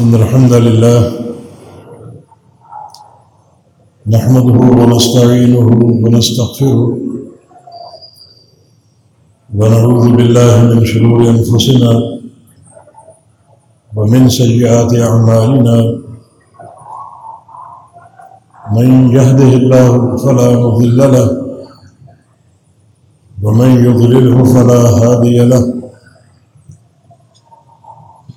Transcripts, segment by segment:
إن الحمد لله نحمده ونستعينه ونستغفره ونعوذ بالله من شرور أنفسنا ومن سيئات أعمالنا من يهده الله فلا مضل له ومن يضلله فلا هادي له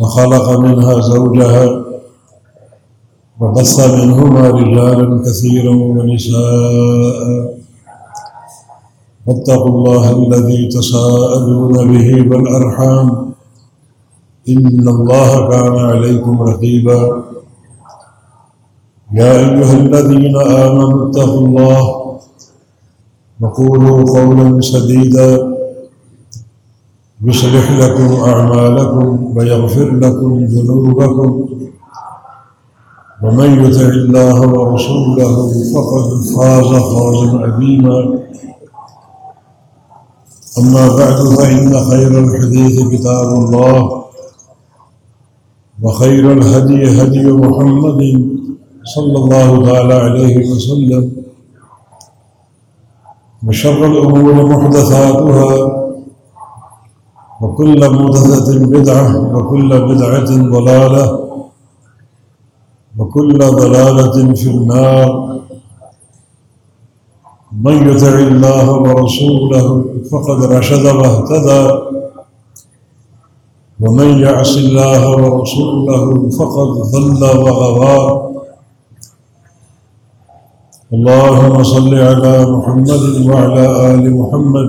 وخلق منها زوجها وبث منهما رجالا كثيرا ونساء. واتقوا الله الذي تساءلون به والأرحام. إن الله كان عليكم رقيبا. يا أيها الذين آمنوا اتقوا الله وقولوا قولا سديدا. يصلح لكم أعمالكم ويغفر لكم ذنوبكم ومن يطع الله ورسوله فقد فاز فوزا عظيما. أما بعد، فإن خير الحديث كتاب الله وخير الهدي هدي محمد صلى الله تعالى عليه وسلم وشر الأمور محدثاتها وكل محدثة بدعة وكل بدعة ضلالة وكل ضلالة في النار. من يطع الله ورسوله فقد رشد واهتدى. ومن يعص الله ورسوله فقد ضل وغوى. اللهم صل على محمد وعلى آل محمد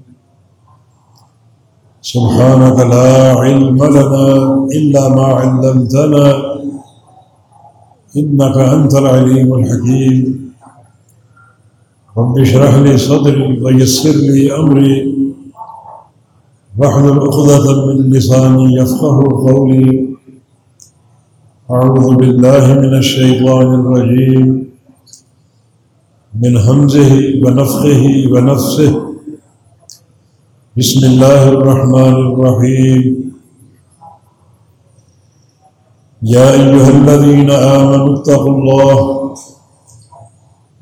سبحانك لا علم لنا إلا ما علمتنا إنك أنت العليم الحكيم. رب اشرح لي صدري ويسر لي أمري. واحلل عقدة من لساني يفقه قولي. أعوذ بالله من الشيطان الرجيم. من همزه ونفخه ونفسه بسم اللہ الرحمن الرحیم۔ یا ایوہ الذین آمنوا اتقوا اللہ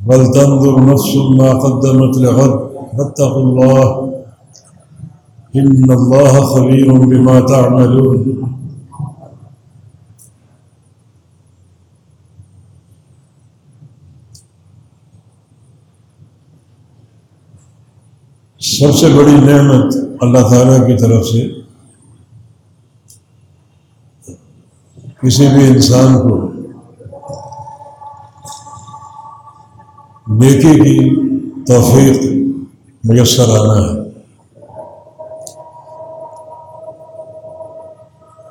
ولتنظر نفس ما قدمت لغد فاتقوا اللہ، ان اللہ خبیر بما تعملون۔ سب سے بڑی نعمت اللہ تعالیٰ کی طرف سے کسی بھی انسان کو نیکی کی توفیق میسر آنا ہے۔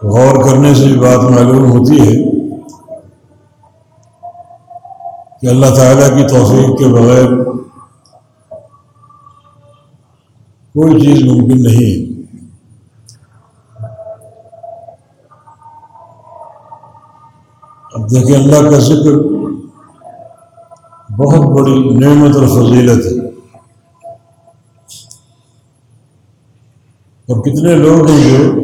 غور کرنے سے یہ بات معلوم ہوتی ہے کہ اللہ تعالیٰ کی توفیق کے بغیر کوئی چیز ممکن نہیں۔ ہے اب دیکھیں اللہ کا ذکر بہت بڑی نعمت اور فضیلت ہے۔ اور کتنے لوگ ہیں جو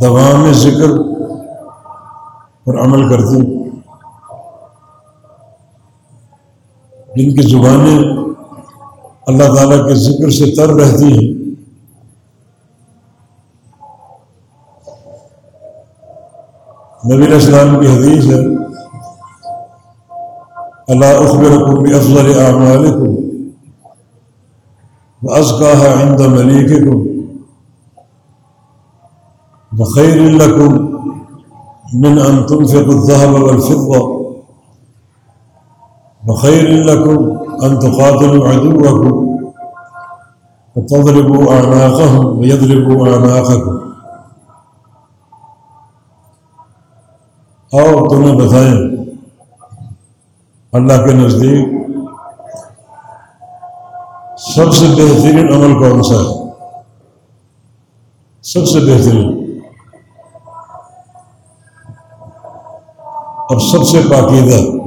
دوام ذکر پر عمل کرتے ہیں۔ جن کی زبانیں اللہ تعالیٰ کے ذکر سے تر رہتی ہیں نبی السلام کی حدیث ہے اللہ اخبر کو اخبرکم بافضل اعمالکم وازکاها عند ملیککم وخیر لکم من ان تنفقوا الذهب والفضة وخیر لکم ان تقاتلوا عدوکم وتضربوا اعناقهم ويضربوا اعناقكم اور تمہیں بتائیں، اللہ کے نزدیک سب سے بہترین عمل کون سا ہے؟ سب سے بہترین۔ اور سب سے پاکیدہ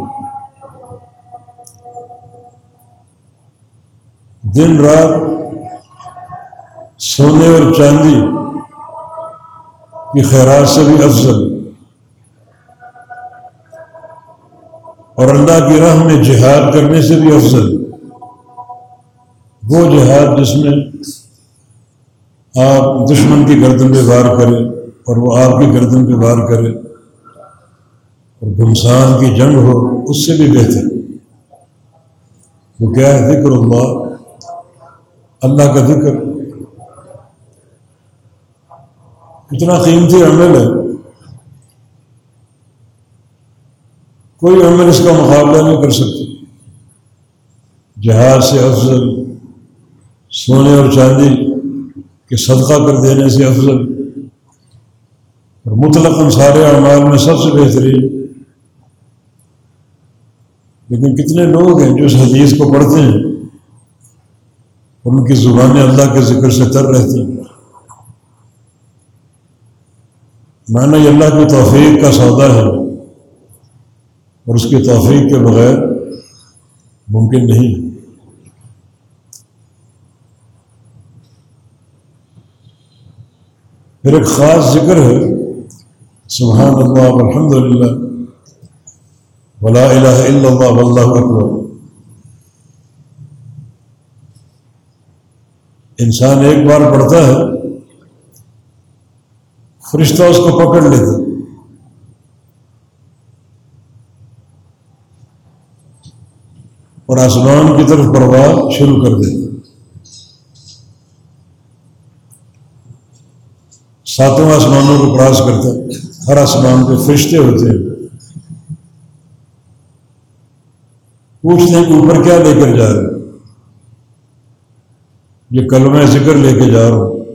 دن رات سونے اور چاندی کی خیرات سے بھی افضل۔ اور اللہ کی راہ میں جہاد کرنے سے بھی افضل۔ وہ جہاد جس میں آپ دشمن کی گردن پہ وار کریں اور وہ آپ کی گردن پہ وار کرے اور گمسان کی جنگ ہو، اس سے بھی بہتر۔ وہ کیا ہے؟ ذکر اللہ۔ اللہ کا ذکر۔ اتنا قیمتی عمل ہے۔ کوئی عمل اس کا مقابلہ نہیں کر سکتی جہاز سے افضل، سونے اور چاندی کے صدقہ کر دینے سے افضل۔ اور مطلق ان سارے اعمال میں سب سے بہترین۔ لیکن کتنے لوگ ہیں جو اس حدیث کو پڑھتے ہیں؟ ان کی زبانیں اللہ کے ذکر سے تر رہتی ہیں۔ معنی یہ اللہ کی توفیق کا سودا ہے اور اس کی توفیق کے بغیر ممکن نہیں پھر ایک خاص ذکر ہے، سبحان اللہ الحمد للہ ولا الہ الا اللہ، واللہ اکبر۔ انسان ایک بار پڑھتا ہے، فرشتہ اس کو پکڑ لیتا اور آسمان کی طرف پرواز شروع کر دیتے ساتوں آسمانوں کو کراس کرتا ہر آسمان پہ فرشتے ہوتے ہیں۔ پوچھتے ہیں کہ اوپر کیا لے کر جا رہے یہ کلمہ ذکر لے کے جا رہا ہوں۔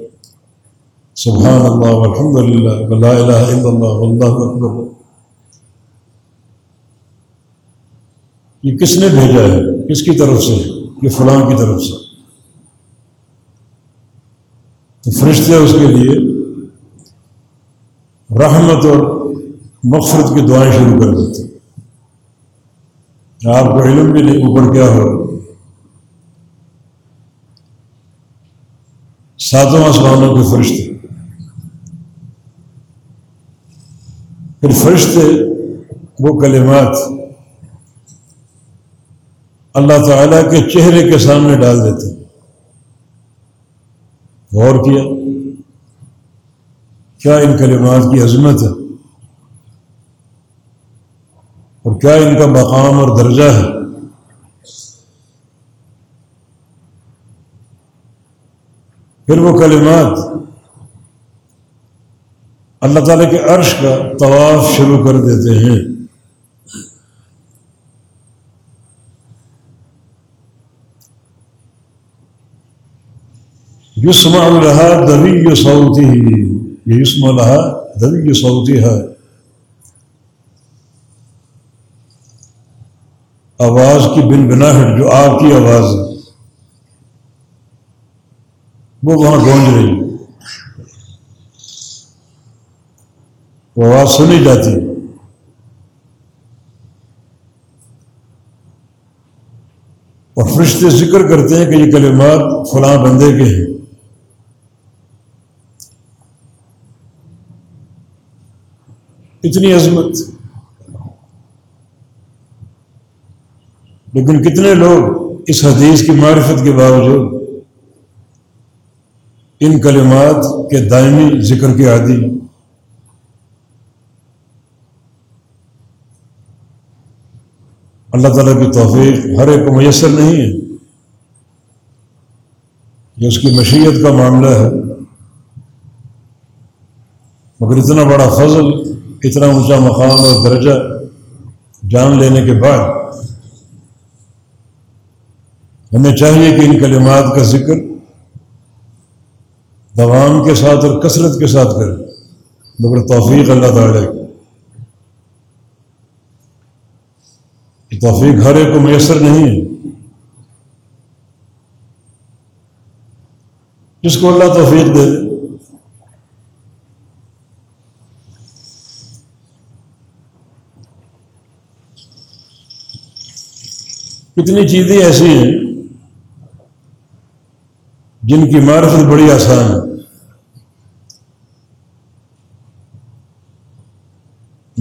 سبحان اللہ الحمد للہ الہ الا اللہ اللہ اکبر۔ یہ کس نے بھیجا ہے؟ کس کی طرف سے؟ یہ فلاں کی طرف سے۔ تو فرشتے اس کے لیے رحمت اور مغفرت کی دعائیں شروع کر دیتے۔ آپ کو علم بھی نہیں، اوپر کیا ہو؟ ساتوں آسمانوں کے فرشتے۔ پھر فرشتے وہ کلمات اللہ تعالیٰ کے چہرے کے سامنے ڈال دیتے۔ غور کیا۔ کیا ان کلمات کی عظمت ہے؟ اور کیا ان کا مقام اور درجہ ہے؟ پھر وہ کلمات اللہ تعالیٰ کے عرش کا طواف شروع کر دیتے ہیں۔ یسم الحا دبی سعودی یہ یسم الحا دبی سعودی ہے آواز کی بن بناہٹ، جو آپ کی آواز ہے۔ وہ وہاں گونج رہی وہ آواز سنی جاتی اور فرشتے ذکر کرتے ہیں کہ یہ کلمات فلاں بندے کے ہیں اتنی عظمت لیکن کتنے لوگ اس حدیث کی معرفت کے باوجود ان کلمات کے دائمی ذکر کے عادی۔ اللہ تعالیٰ کی توفیق ہر ایک کو میسر نہیں ہے۔ یہ اس کی مشیت کا معاملہ ہے۔ مگر اتنا بڑا فضل، اتنا اونچا مقام اور درجہ جان لینے کے بعد ہمیں چاہیے کہ ان کلمات کا ذکر دوام کے ساتھ اور کثرت کے ساتھ کریں۔ مگر توفیق اللہ تعالی کی۔ توفیق ہر ایک کو میسر نہیں ہے۔ جس کو اللہ توفیق دے۔ کتنی چیزیں ایسی ہیں جن کی معرفت بڑی آسان ہے۔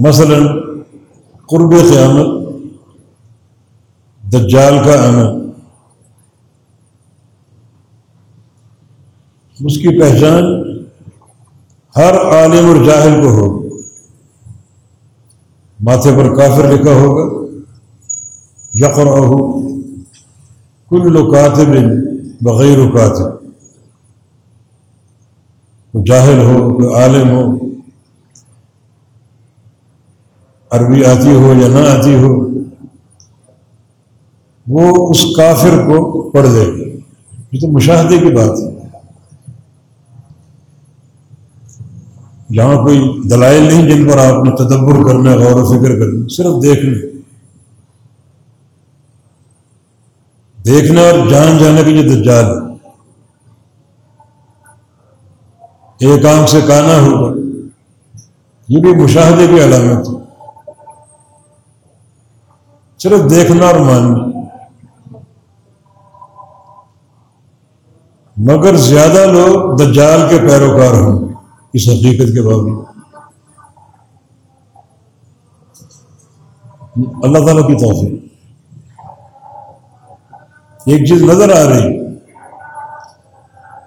مثلا قرب قیامت، دجال کا آنا، اس کی پہچان ہر عالم اور جاہل کو ہو ماتھے پر کافر لکھا ہوگا یقر ہو کل کاتب بغیر کاتب۔ کوئی جاہل ہو، کوئی عالم ہو عربی آتی ہو یا نہ آتی ہو، وہ اس کافر کو پڑھ دے گا یہ تو مشاہدے کی بات ہے۔ جہاں کوئی دلائل نہیں جن پر آپ نے تدبر کرنا، غور و فکر کرنا، صرف دیکھنا۔ دیکھنا اور جان جانے کی یہ دجال ہے۔ ایک آنکھ سے کانا ہوگا۔ یہ بھی مشاہدے کی علامت ہے۔ صرف دیکھنا اور ماننا مگر زیادہ لوگ دجال کے پیروکار ہوں اس حقیقت کے باوجود۔ اللہ تعالیٰ کی توفیق۔ ایک چیز نظر آ رہی،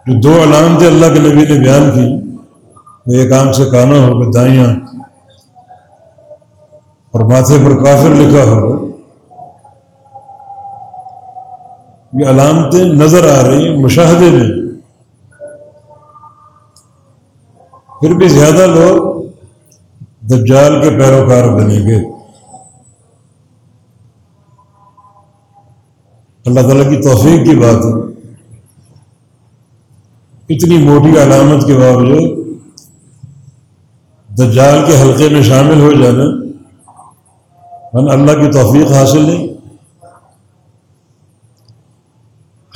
جو دو علامتیں اللہ کے نبی نے بیان کی، وہ ایک آنکھ سے کانا ہوگا دائیں اور ماتھے پر کافر لکھا ہوگا۔ یہ علامتیں نظر آ رہی ہیں، مشاہدے میں۔ پھر بھی زیادہ لوگ دجال کے پیروکار بنیں گے۔ اللہ تعالیٰ کی توفیق کی بات ہے۔ اتنی موٹی علامت کے باوجود دجال کے حلقے میں شامل ہو جانا من اللہ کی توفیق حاصل نہیں۔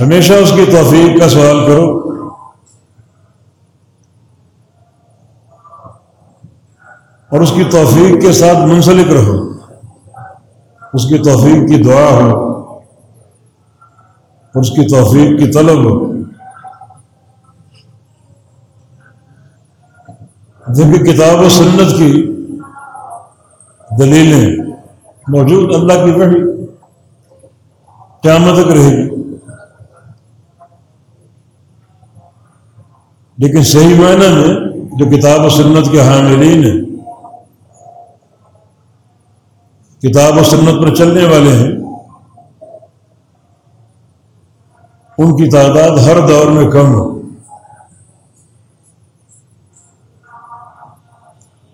ہمیشہ اس کی توفیق کا سوال کرو۔ اور اس کی توفیق کے ساتھ منسلک رہو۔ اس کی توفیق کی دعا ہو۔ اور اس کی توفیق کی طلب ہو۔ جبکہ کتاب و سنت کی دلیلیں موجود، اللہ کی وحی قیامت تک رہے گی۔ لیکن صحیح معنی میں جو کتاب و سنت کے حاملین ہیں، کتاب و سنت پر چلنے والے ہیں، ان کی تعداد ہر دور میں کم ہو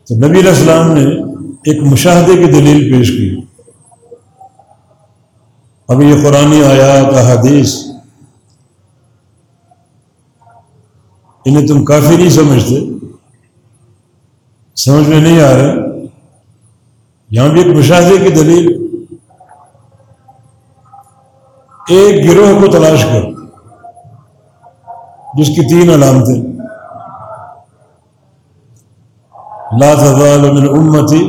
تو نبی علیہ السلام نے ایک مشاہدے کی دلیل پیش کی۔ اب یہ قرآن آیات، احادیث انہیں تم کافی نہیں سمجھتے سمجھ میں نہیں آ رہے یہاں بھی ایک مشاہدے کی دلیل ایک گروہ کو تلاش کر جس کی تین علامتیں لا تزال من امتی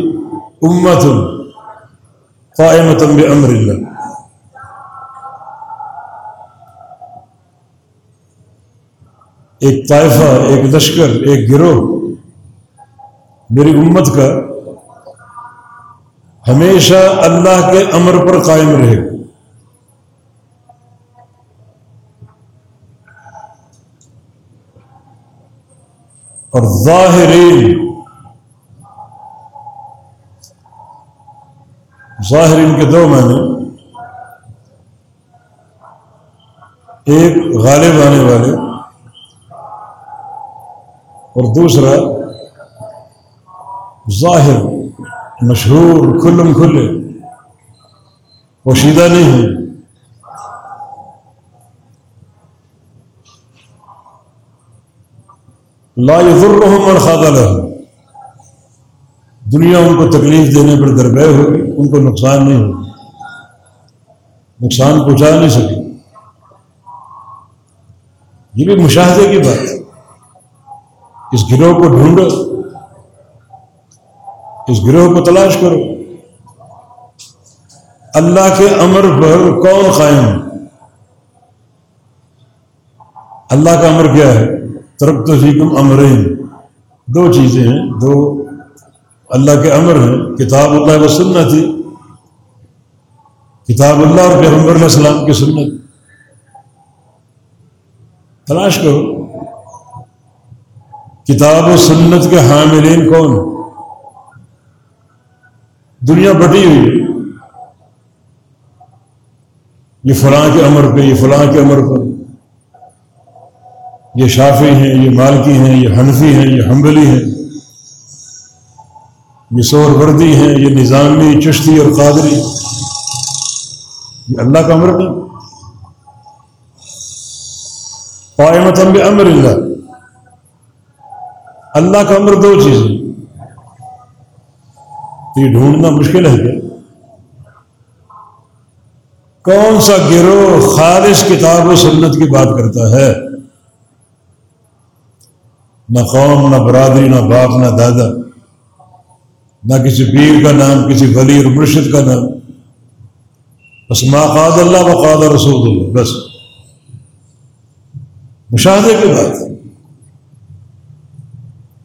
امت قائمت بامر اللہ ایک طائفہ، ایک لشکر، ایک گروہ، میری امت کا ہمیشہ اللہ کے امر پر قائم رہے۔ اور ظاہرین ظاہرین کے دو معنی۔ ایک غالب آنے والے اور دوسرا، ظاہر، مشہور، کھلم کھلے، پوشیدہ نہیں ہے۔ لا يضرهم من خاض لهم دنیا ان کو تکلیف دینے پر دربے ہوگی ان کو نقصان نہیں ہوگا نقصان پہنچا نہیں سکے۔ یہ بھی مشاہدے کی بات۔ ہے اس گروہ کو ڈھونڈو۔ اس گروہ کو تلاش کرو۔ اللہ کے امر پر کون قائم؟ اللہ کا امر کیا ہے؟ ترک تو فیکم امرین۔ دو چیزیں ہیں، دو اللہ کے امر ہیں، کتاب اللہ و سنت۔ تھی کتاب اللہ اور پیغمبر علیہ السلام کی سنت۔ تلاش کرو۔ کتاب و سنت کے حاملین کون؟ دنیا بٹی ہوئی ہے۔ یہ فلاں کے امر پہ، یہ فلاں کے امر پر یہ شافی ہیں، یہ مالکی ہیں، یہ حنفی ہیں، یہ حنبلی ہیں۔ یہ سور وردی ہیں، یہ نظامی، چشتی اور قادری۔ یہ اللہ کا امر نہیں۔ پائے امر اللہ۔ اللہ کا امر دو چیزیں۔ یہ ڈھونڈنا مشکل ہے۔ کیا کون سا گروہ خالص کتاب و سنت کی بات کرتا ہے؟ نہ قوم، نہ برادری، نہ باپ، نہ دادا، نہ کسی پیر کا نام، کسی ولی اور مرشد کا نام۔ بس ما قاد اللہ و قاد رسول اللہ، بس۔ مشاہدے کی بات۔ ہے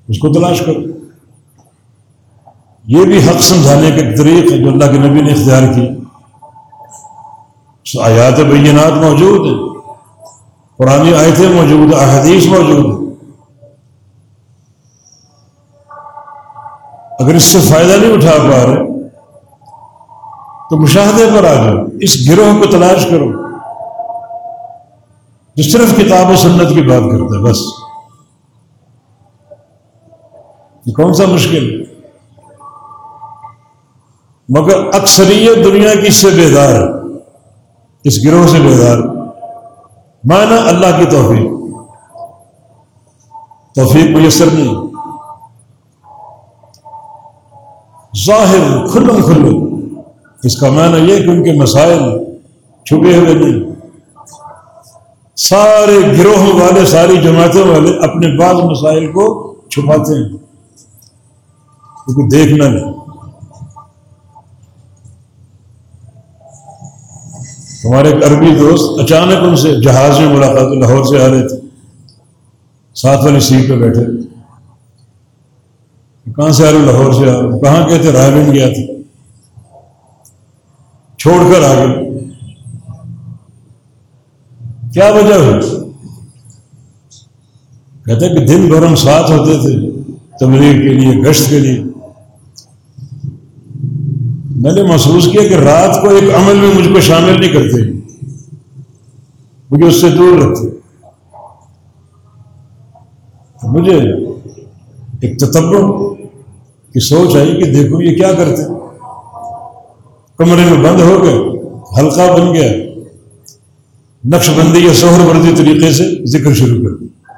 اس کو تلاش کرو۔ یہ بھی حق سمجھانے کے طریق ہے جو اللہ کے نبی نے اختیار کی۔ آیات بینات موجود ہیں۔ پرانی آیتیں موجود ہیں، احادیث موجود ہیں۔ اگر اس سے فائدہ نہیں اٹھا پا رہے، تو مشاہدے پر آ جاؤ۔ اس گروہ کو تلاش کرو۔ جو صرف کتاب و سنت کی بات کرتا ہے، بس۔ یہ کون سا مشکل؟ مگر اکثریت دنیا کی سے بیدار، اس گروہ سے بیدار۔ مانا اللہ کی توفیق توفیق میسر نہیں۔ ظاہر کھلم کھلم، اس کا معنی یہ کہ ان کے مسائل چھپے ہوئے نہیں۔ سارے گروہوں والے، ساری جماعتوں والے اپنے بعض مسائل کو چھپاتے ہیں۔ کیونکہ دیکھنا نہیں۔ ہمارے ایک عربی دوست اچانک ان سے جہاز میں ملاقات، لاہور سے آ رہے تھے۔ ساتھ والی سیٹ پہ بیٹھے۔ کہاں سے آ رہے لاہور سے آ رہے کہاں گئے تھے؟ رائے گیا تھا۔ چھوڑ کر آ گئے۔ کیا وجہ ہوئی؟ کہتے کہ دن بھر ہم ساتھ ہوتے تھے تبلیغ کے لیے، گشت کے لیے۔ میں نے محسوس کیا کہ رات کو ایک عمل میں مجھ کو شامل نہیں کرتے۔ مجھے اس سے دور رکھتے۔ مجھے ایک تتبر کی سوچ آئی کہ دیکھو یہ کیا کرتے۔ کمرے میں بند ہو گئے ہلکا بن گیا۔ نقش بندی یا شوہر بردی طریقے سے ذکر شروع کر دیا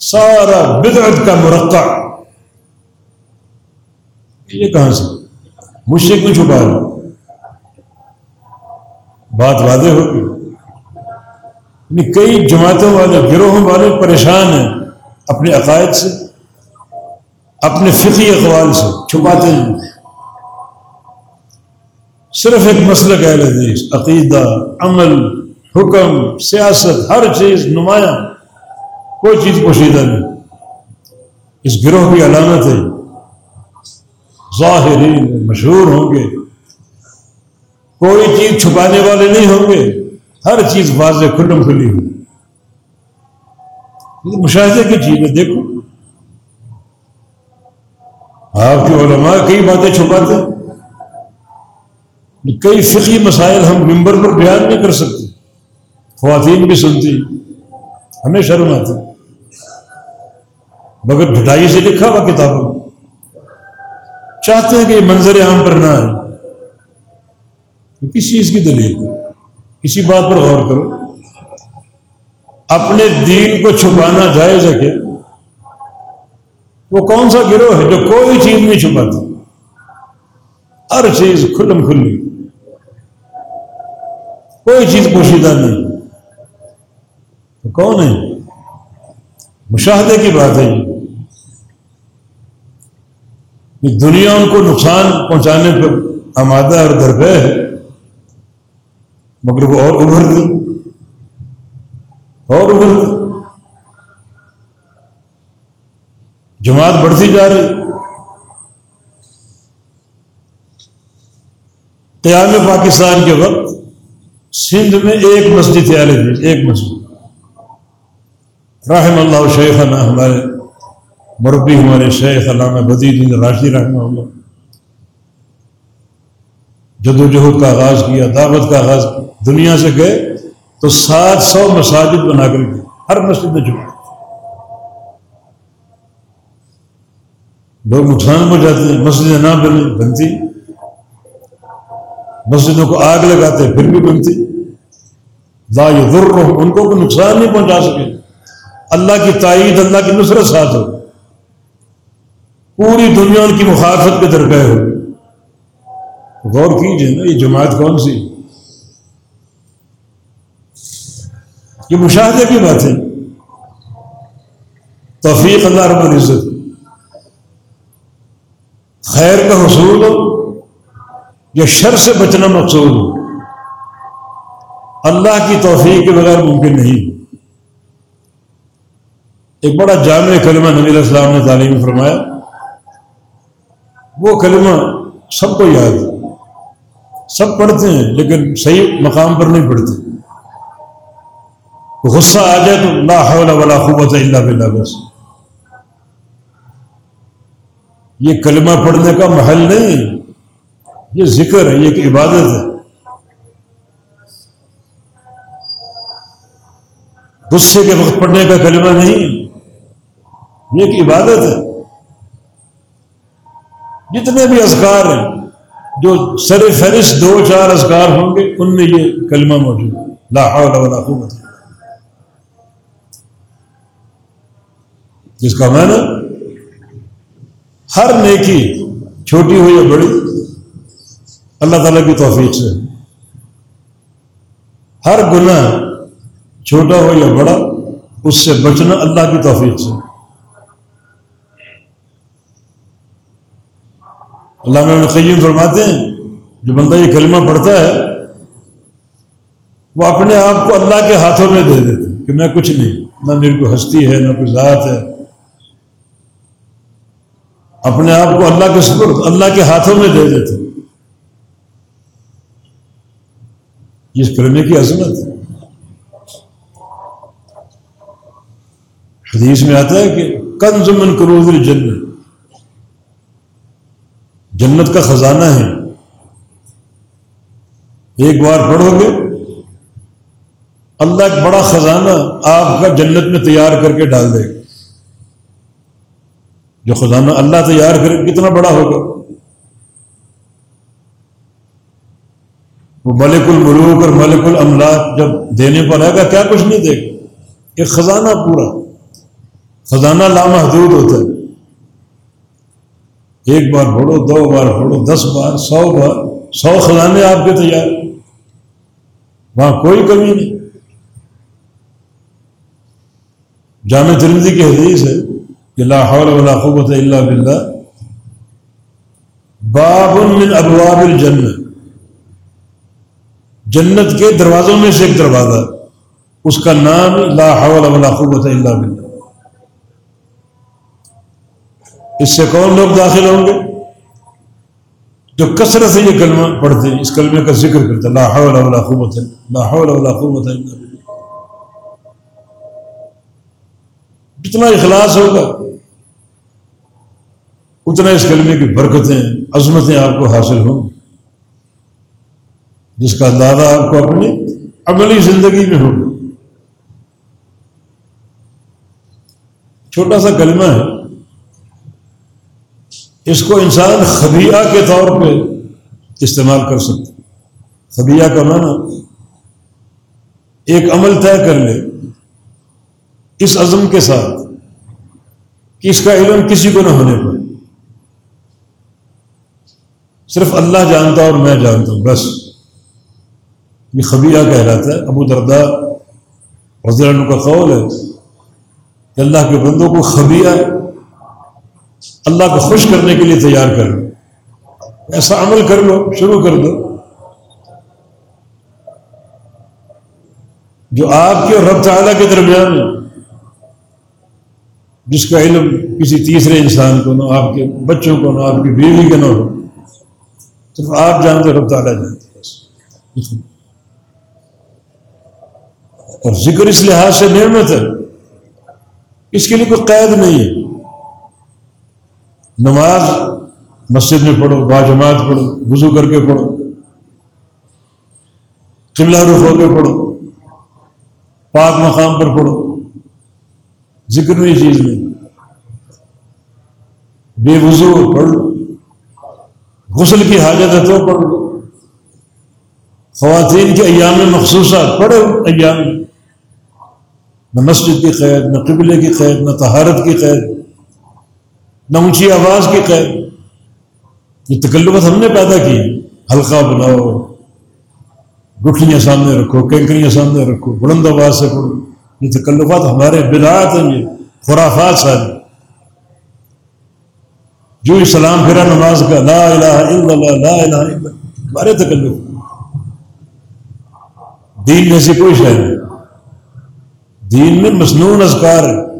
سارا بدعت کا مرقع۔ یہ کہاں سے؟ مجھ سے کیوں چھپا رہا بات واضح ہوگی یعنی کئی جماعتوں والے، گروہوں والے پریشان ہیں اپنے عقائد سے، اپنے فقی اقوال سے، چھپاتے ہیں۔ صرف ایک مسئلہ کہہ لیتے عقیدہ، عمل، حکم، سیاست، ہر چیز نمایاں، کوئی چیز پوشیدہ نہیں۔ اس گروہ کی علامت ہے۔ ظاہرین مشہور ہوں گے۔ کوئی چیز چھپانے والے نہیں ہوں گے، ہر چیز واضح کھلم کھلی ہوگی مشاہدے کی چیز ہے، دیکھو۔ آپ کے علماء کئی باتیں چھپاتے کئی فقی مسائل ہم ممبر پر بیان نہیں کر سکتے۔ خواتین بھی سنتی ہمیں شرم آتی۔ مگر ڈھٹائی سے لکھا ہوا کتابوں چاہتے ہیں کہ یہ منظر عام پر نہ آئے۔ کس چیز کی دلیل؟ کسی بات پر غور کرو۔ اپنے دین کو چھپانا جائز ہے کیا وہ کون سا گروہ ہے جو کوئی چیز نہیں چھپاتی ہر چیز کھلم کھلی۔ کوئی چیز پوشیدہ نہیں۔ تو کون ہے؟ مشاہدے کی بات ہے۔ یہ دنیا ان کو نقصان پہنچانے پر آمادہ اور درپے ہے مگر وہ اور ابھر گئی اور ابھر گئی جماعت بڑھتی جا رہی۔ قیام پاکستان کے وقت سندھ میں ایک مسجد تیار تھی ایک مسجد۔ رحم اللہ شیخ ہمارے مربی ہمارے شیخ علامہ بدید راشدی رحمہ اللہ۔ جد و جہد کا آغاز کیا، دعوت کا آغاز کیا۔ دنیا سے گئے تو سات سو مساجد بنا کر گئے، ہر مسجد میں جمع لوگ نقصان ہو جاتے ہیں، مسجدیں نہ بنے، بنتی۔ مسجدوں کو آگ لگاتے، پھر بھی بنتی۔ لا ضر ان کو کوئی نقصان نہیں پہنچا سکے۔ اللہ کی تائید، اللہ کی نصرت ساتھ ہو۔ پوری دنیا ان کی مخالفت کے درگاہ ہو غور کیجیے نا، یہ جماعت کون سی؟ یہ مشاہدے کی بات ہے توفیق، اللہ رب العزت۔ خیر کا حصول ہو یا شر سے بچنا مقصود ہو۔ اللہ کی توفیق کے بغیر ممکن نہیں۔ ایک بڑا جامع کلمہ نبی علیہ السلام نے تعلیم فرمایا وہ کلمہ سب کو یاد ہے۔ سب پڑھتے ہیں لیکن صحیح مقام پر نہیں پڑھتے۔ غصہ آ جائے تو لا حول ولا قوت الا باللہ بس۔ یہ کلمہ پڑھنے کا محل نہیں۔ یہ ذکر ہے، یہ ایک عبادت ہے۔ غصے کے وقت پڑھنے کا کلمہ نہیں، یہ ایک عبادت ہے۔ جتنے بھی اذکار ہیں، جو سر فہرست دو چار اذکار ہوں گے، ان میں یہ کلمہ موجود ہے۔ لا حول ولا قوت جس کا معنی، ہر نیکی چھوٹی ہو یا بڑی، اللہ تعالیٰ کی توفیق سے۔ ہر گناہ چھوٹا ہو یا بڑا، اس سے بچنا اللہ کی توفیق سے۔ اللہ میں قیم فرماتے ہیں، جو بندہ یہ کلمہ پڑھتا ہے، وہ اپنے آپ کو اللہ کے ہاتھوں میں دے دیتے کہ میں کچھ نہیں، نہ میرے کو ہستی ہے، نہ کوئی ذات ہے۔ اپنے آپ کو اللہ کے سپرد اللہ کے ہاتھوں میں دے دیتے جس کرنے کی عظمت حدیث میں آتا ہے کہ کنز من کروز جنت جنت کا خزانہ ہے۔ ایک بار پڑھو گے۔ اللہ ایک بڑا خزانہ آپ کا جنت میں تیار کر کے ڈال دے گا۔ جو خزانہ اللہ تیار کرے، کتنا بڑا ہوگا۔ وہ ملک الملوک اور ملک الاملاک جب دینے پر آئے گا، کیا کچھ نہیں دے گا۔ ایک خزانہ پورا۔ خزانہ لامحدود ہوتا ہے۔ ایک بار پڑھو، دو بار پڑھو، دس بار، سو بار، سو خزانے آپ کے تیار وہاں کوئی کمی نہیں۔ جامع ترمزی کی حدیث ہے کہ لا حول ولا قوت الا باللہ۔ باب من ابواب الجنت جنت کے دروازوں میں سے ایک دروازہ، اس کا نام لا حول ولا قوت الا باللہ۔ اس سے کون لوگ داخل ہوں گے؟ جو کثرت سے یہ کلمہ پڑھتے ہیں، اس کلمے کا ذکر کرتے لا حول ولا قوت لا حول ولا قوت جتنا اخلاص ہوگا، اتنا اس کلمے کی برکتیں، عظمتیں آپ کو حاصل ہوں گی۔ جس کا اندازہ آپ کو اپنی عملی زندگی میں ہوگا چھوٹا سا کلمہ ہے اس کو انسان خبیہ کے طور پہ استعمال کر سکتا خبیہ کا معنی ایک عمل طے کر لے، اس عزم کے ساتھ کہ اس کا علم کسی کو نہ ہونے پائے صرف اللہ جانتا اور میں جانتا ہوں، بس۔ یہ خبیہ کہلاتا ہے۔ ابو دردا رضی اللہ کا قول ہے کہ اللہ کے بندوں کو خبیہ اللہ کو خوش کرنے کے لیے تیار کر لو۔ ایسا عمل کر لو، شروع کر دو۔ جو آپ کے اور رب تعالیٰ کے درمیان جس کا علم کسی تیسرے انسان کو نہ، آپ کے بچوں کو نہ، آپ کی بیوی کے نہ ہو، صرف آپ جانتے رب تعالیٰ جانتے بس۔ اور ذکر اس لحاظ سے نعمت ہے۔ اس کے لیے کوئی قید نہیں ہے۔ نماز مسجد میں پڑھو، باجماعت پڑھو، وضو کر کے پڑھو، قبلہ رخ ہو کے پڑھو، پاک مقام پر پڑھو، ذکر نہیں چیز نہیں بے وضو پڑھ لو، غسل کی حاجت ہے تو پڑھ لو خواتین کے ایام مخصوصات پڑھو، ایام۔ نہ مسجد کی قید، نہ قبلے کی قید، نہ تہارت کی قید۔ نہ اونچی آواز کی قید یہ تکلفت ہم نے پیدا کی۔ ہلکا بناؤ، گٹھلیاں سامنے رکھو، کینکریاں سامنے رکھو، بلند آواز سے پڑھو۔ یہ تکلفات ہمارے بلاط ہیں، یہ خرافات ساری جو اسلام پھرا نماز کا لا الہ الا اللہ، لا الہ الا اللہ، ہمارے تکلف۔ دین میں سے کوئی شہر نہیں۔ دین میں مصنون اذکار ہے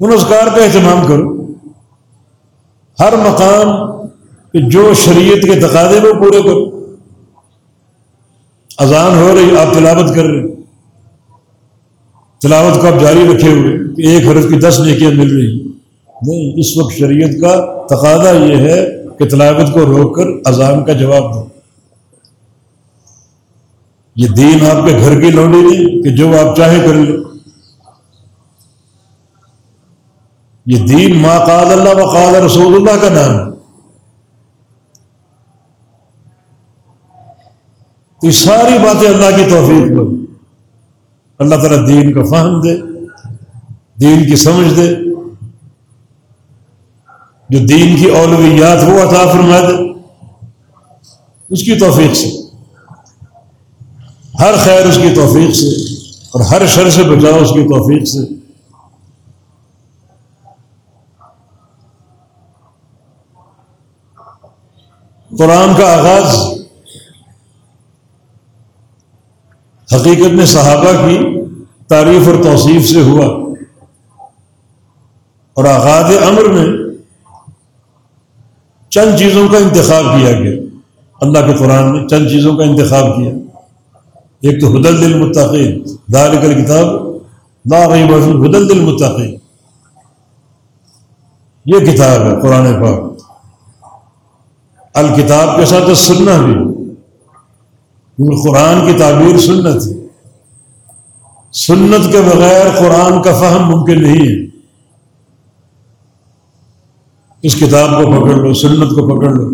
ان اذکار کا اہتمام کرو۔ ہر مقام کہ جو شریعت کے تقاضے وہ پورے کرو۔ اذان ہو رہی، آپ تلاوت کر رہے۔ تلاوت کو آپ جاری رکھے ہوئے، کہ ایک حرف کی دس نیکیاں مل رہی۔ نہیں، اس وقت شریعت کا تقاضا یہ ہے کہ تلاوت کو روک کر اذان کا جواب دو۔ یہ دین آپ کے گھر کی لوڑی نہیں، کہ جو آپ چاہیں کر لیں۔ یہ دین ما قال اللہ و قال رسول اللہ کا نام یہ ساری باتیں اللہ کی توفیق پر اللہ تعالیٰ دین کا فہم دے، دین کی سمجھ دے۔ جو دین کی اولویات وہ عطا فرما دے۔ اس کی توفیق سے۔ ہر خیر اس کی توفیق سے اور ہر شر سے بچاؤ اس کی توفیق سے۔ قرآن کا آغاز حقیقت میں صحابہ کی تعریف اور توصیف سے ہوا اور آغاز امر میں چند چیزوں کا انتخاب کیا گیا۔ اللہ کے قرآن میں چند چیزوں کا انتخاب کیا۔ ایک تو حدل دل متقین دار کل کتاب لا رہی حدل دل متقین یہ کتاب ہے قرآن پاک۔ الکتاب کے ساتھ سننا بھی۔ یعنی قرآن کی تعبیر سنت۔ ہے سنت کے بغیر قرآن کا فہم ممکن نہیں ہے۔ اس کتاب کو پکڑ لو، سنت کو پکڑ لو۔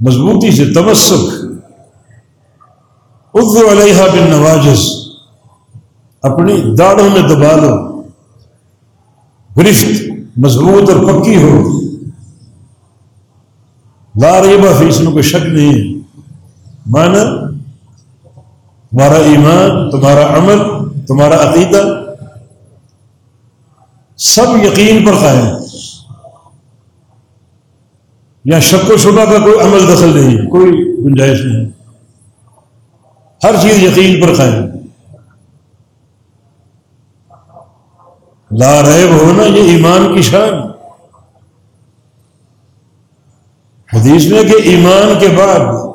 مضبوطی سے تمسک۔ اردو علیہ بن نواز اپنی داڑوں میں دبا لو۔ گرفت، مضبوط اور پکی ہو۔ لا فیس میں کوئی شک نہیں ہے۔ مانا تمہارا ایمان، تمہارا عمل، تمہارا عقیدہ سب یقین پر قائم یا شک و شبہ کا کوئی عمل دخل نہیں کوئی گنجائش نہیں ہر چیز یقین پر قائم لا ریب ہونا یہ ایمان کی شان۔ حدیث میں کہ ایمان کے بعد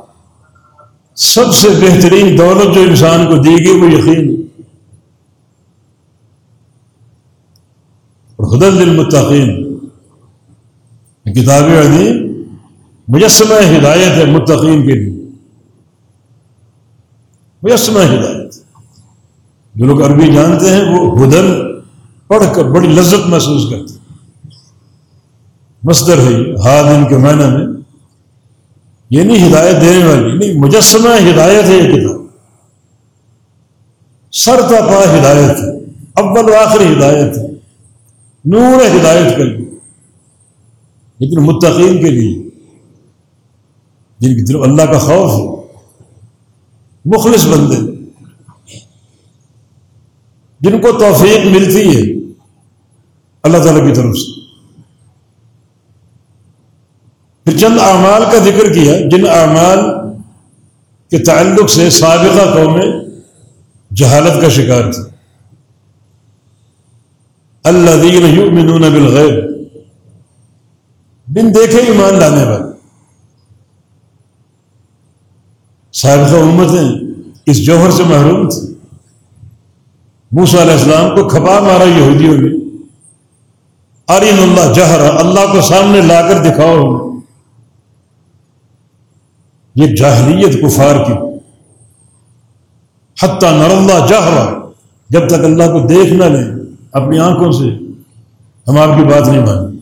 سب سے بہترین دولت جو انسان کو دی گئی وہ یقین اور خدل دل متقین کتاب عدیم مجسمہ ہدایت ہے متقین کے لیے۔ مجسمہ ہدایت۔ جو لوگ عربی جانتے ہیں وہ ہدن پڑھ کر بڑی لذت محسوس کرتے مصدر ہے ہاد ان کے معنی میں۔ یہ نہیں ہدایت دینے والی نہیں مجسمہ ہدایت ہے یہ کتاب سر تا پا ہدایت ہے، اول آخری ہدایت ہے۔ نور ہدایت کر لیے۔ لیکن متقین کے لیے۔ جن کی طرف اللہ کا خوف ہے۔ مخلص بندے۔ جن کو توفیق ملتی ہے اللہ تعالیٰ کی طرف سے۔ پھر چند اعمال کا ذکر کیا، جن اعمال کے تعلق سے سابقہ قومیں جہالت کا شکار تھی اللہ دین یؤمنون بالغیب۔ بن دیکھے ایمان لانے والے۔ سابقہ امتیں اس جوہر سے محروم تھی موسا علیہ السلام کو کھپا مارا یہودیوں نے۔ آرین اللہ جہرا، اللہ کو سامنے لا کر دکھاؤ۔ یہ جاہلیت کفار کی۔ حتیٰ نر اللہ جہرا، جب تک اللہ کو دیکھ نہ لیں، اپنی آنکھوں سے ہم آپ کی بات نہیں مانیں۔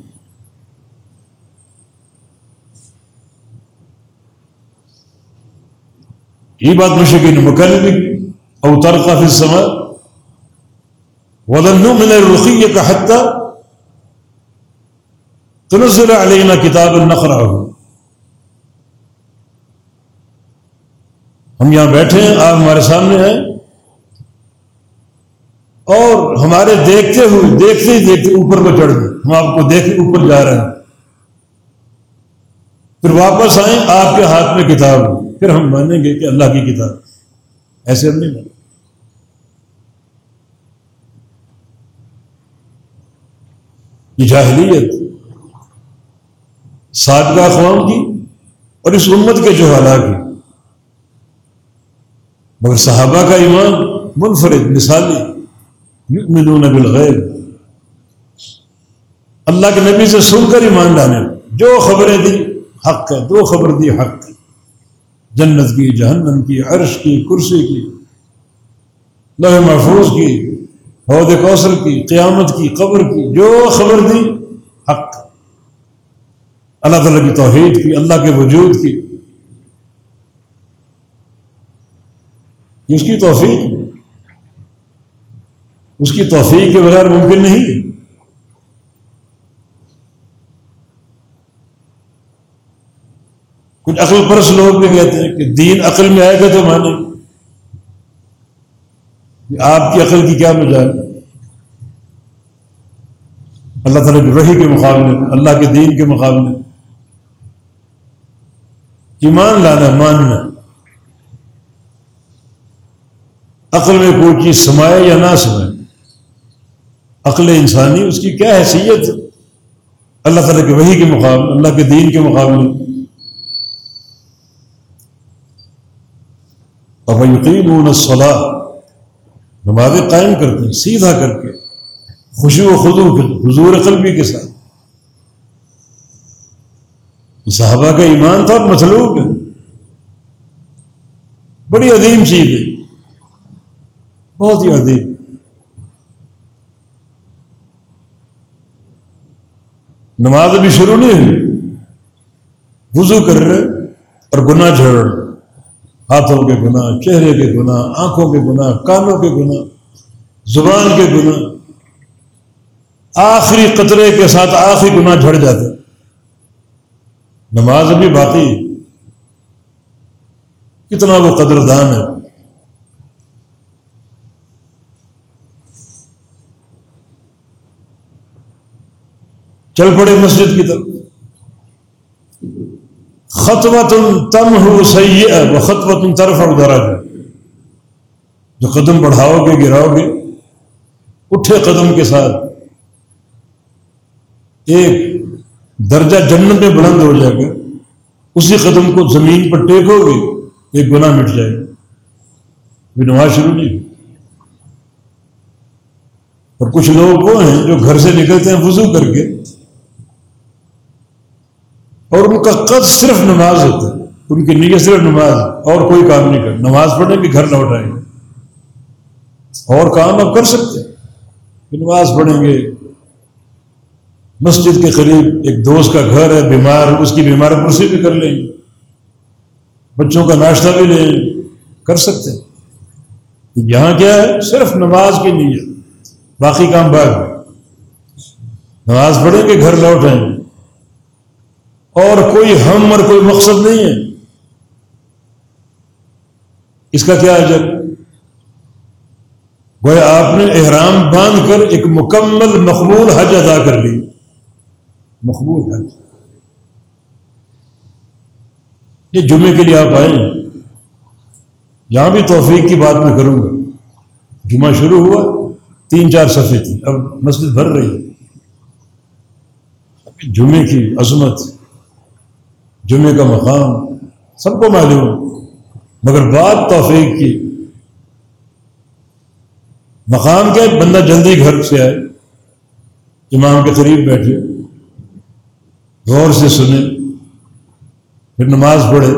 یہ بات مشکل مکل بھی اوتر کا پھر سما ودنو میں نے رخی کا حتہ تنزل علینا کتاب النخرا ہو ہم یہاں بیٹھے ہیں، آپ ہمارے سامنے ہیں۔ اور ہمارے دیکھتے ہوئے، دیکھتے ہی دیکھتے اوپر کو چڑھ گئے۔ ہم آپ کو دیکھ اوپر جا رہے ہیں۔ پھر واپس آئیں، آپ کے ہاتھ میں کتاب پھر ہم مانیں گے کہ اللہ کی کتاب ایسے ہم نہیں مانیں۔ یہ جاہلیت، سابقہ قوم کی اور اس امت کے جو حالات کی مگر صحابہ کا ایمان منفرد، مثالی، یؤمنون بالغیب. اللہ کے نبی سے سن کر ایمان لانے جو خبریں دی، حق ہے، دو خبر دی، حق جنت کی، جہنم کی، عرش کی، کرسی کی لوہ محفوظ کی عہد کوثر کی، قیامت کی، قبر کی، جو خبر دی، حق اللہ تعالیٰ کی توحید کی، اللہ کے وجود کی۔ اس کی توفیق اس کی توفیق کے بغیر ممکن نہیں کچھ عقل پرس لوگ بھی کہتے ہیں کہ دین عقل میں آئے گا تو مانے۔ آپ کی عقل کی کیا مجال؟ اللہ تعالیٰ کی وحی کے مقابلے اللہ کے دین کے مقابلے ایمان لانا، ماننا۔ عقل میں کوئی چیز سمائے یا نہ سمائے۔ عقل انسانی، اس کی کیا حیثیت؟ اللہ تعالیٰ کے وحی کے مقابلے اللہ کے دین کے مقابلے اب یقین صلاح نمازیں قائم کرتے ہیں، سیدھا کر کے۔ خوشی و خدو حضور قلبی کے ساتھ۔ صحابہ کا ایمان تھا مطلوب ہے۔ بڑی عظیم چیز ہے۔ بہت ہی عظیم۔ نماز ابھی شروع نہیں ہوئی۔ وضو کر رہے اور گناہ جھڑ رہے۔ ہاتھوں کے گناہ، چہرے کے گناہ، آنکھوں کے گناہ، کانوں کے گناہ، زبان کے گناہ۔ آخری قطرے کے ساتھ آخری گناہ جھڑ جاتے۔ نماز بھی باقی۔ کتنا وہ قدر دان ہے۔ چل پڑے مسجد کی طرف۔ خطوت تم ہو صحیح ہے وہ خطوت طرف اور درا جو قدم بڑھاؤ گے، گراؤ گے۔ اٹھے قدم کے ساتھ۔ ایک درجہ جنت میں بلند ہو جائے گا۔ اسی قدم کو زمین پر ٹیکو گے، ایک گناہ مٹ جائے گا۔ نماز شروع نہیں اور کچھ لوگ وہ ہیں جو گھر سے نکلتے ہیں وضو کر کے۔ اور ان کا قد صرف نماز ہوتا ہے۔ ان کی نیت صرف نماز۔ اور کوئی کام نہیں کر نماز پڑھنے بھی گھر لوٹ آئے گا اور کام اب کر سکتے نماز پڑھیں گے۔ مسجد کے قریب ایک دوست کا گھر ہے، بیمار، اس کی بیمار کرسی بھی کر لیں۔ گے بچوں کا ناشتہ بھی لیں۔ کر سکتے یہاں کیا ہے؟ صرف نماز کے لیے باقی کام بعد نماز پڑھیں گے، گھر لوٹ آئیں گے اور کوئی ہم اور کوئی مقصد نہیں ہے۔ اس کا کیا ہے گویا آپ نے احرام باندھ کر ایک مکمل مقبول حج ادا کر لی۔ مقبول حج۔ یہ جمعے کے لیے آپ آئے یہاں بھی توفیق کی بات میں کروں گا۔ جمعہ شروع ہوا، تین چار صفحے تھی اب مسجد بھر رہی ہے۔ جمعے کی عظمت۔ جمعے کا مقام سب کو معلوم، مگر بات توفیق کی۔ مقام کیا بندہ جلدی گھر سے آئے، امام کے قریب بیٹھے، غور سے سنے، پھر نماز پڑھے،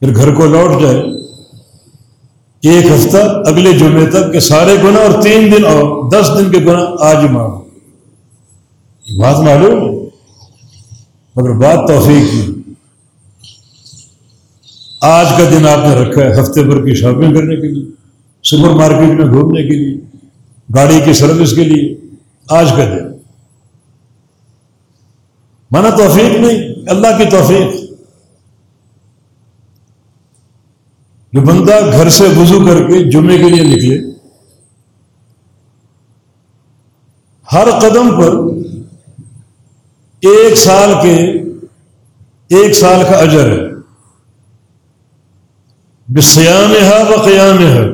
پھر گھر کو لوٹ جائے۔ ایک ہفتہ اگلے جمعے تک کہ سارے گنا اور تین دن اور دس دن کے گنا آج ماں بات معلوم؟ مگر بات توفیق کی۔ آج کا دن آپ نے رکھا ہے ہفتے بھر کی شاپنگ کرنے کے لیے، سپر مارکیٹ میں گھومنے کے لیے، گاڑی کی سروس کے لیے۔ آج کا دن۔ مانا توفیق نہیں، اللہ کی توفیق۔ جو بندہ گھر سے وضو کر کے جمعے کے لیے نکلے، ہر قدم پر ایک سال کے ایک سال کا اجر ہے۔ بسیام ہے و قیام ہے۔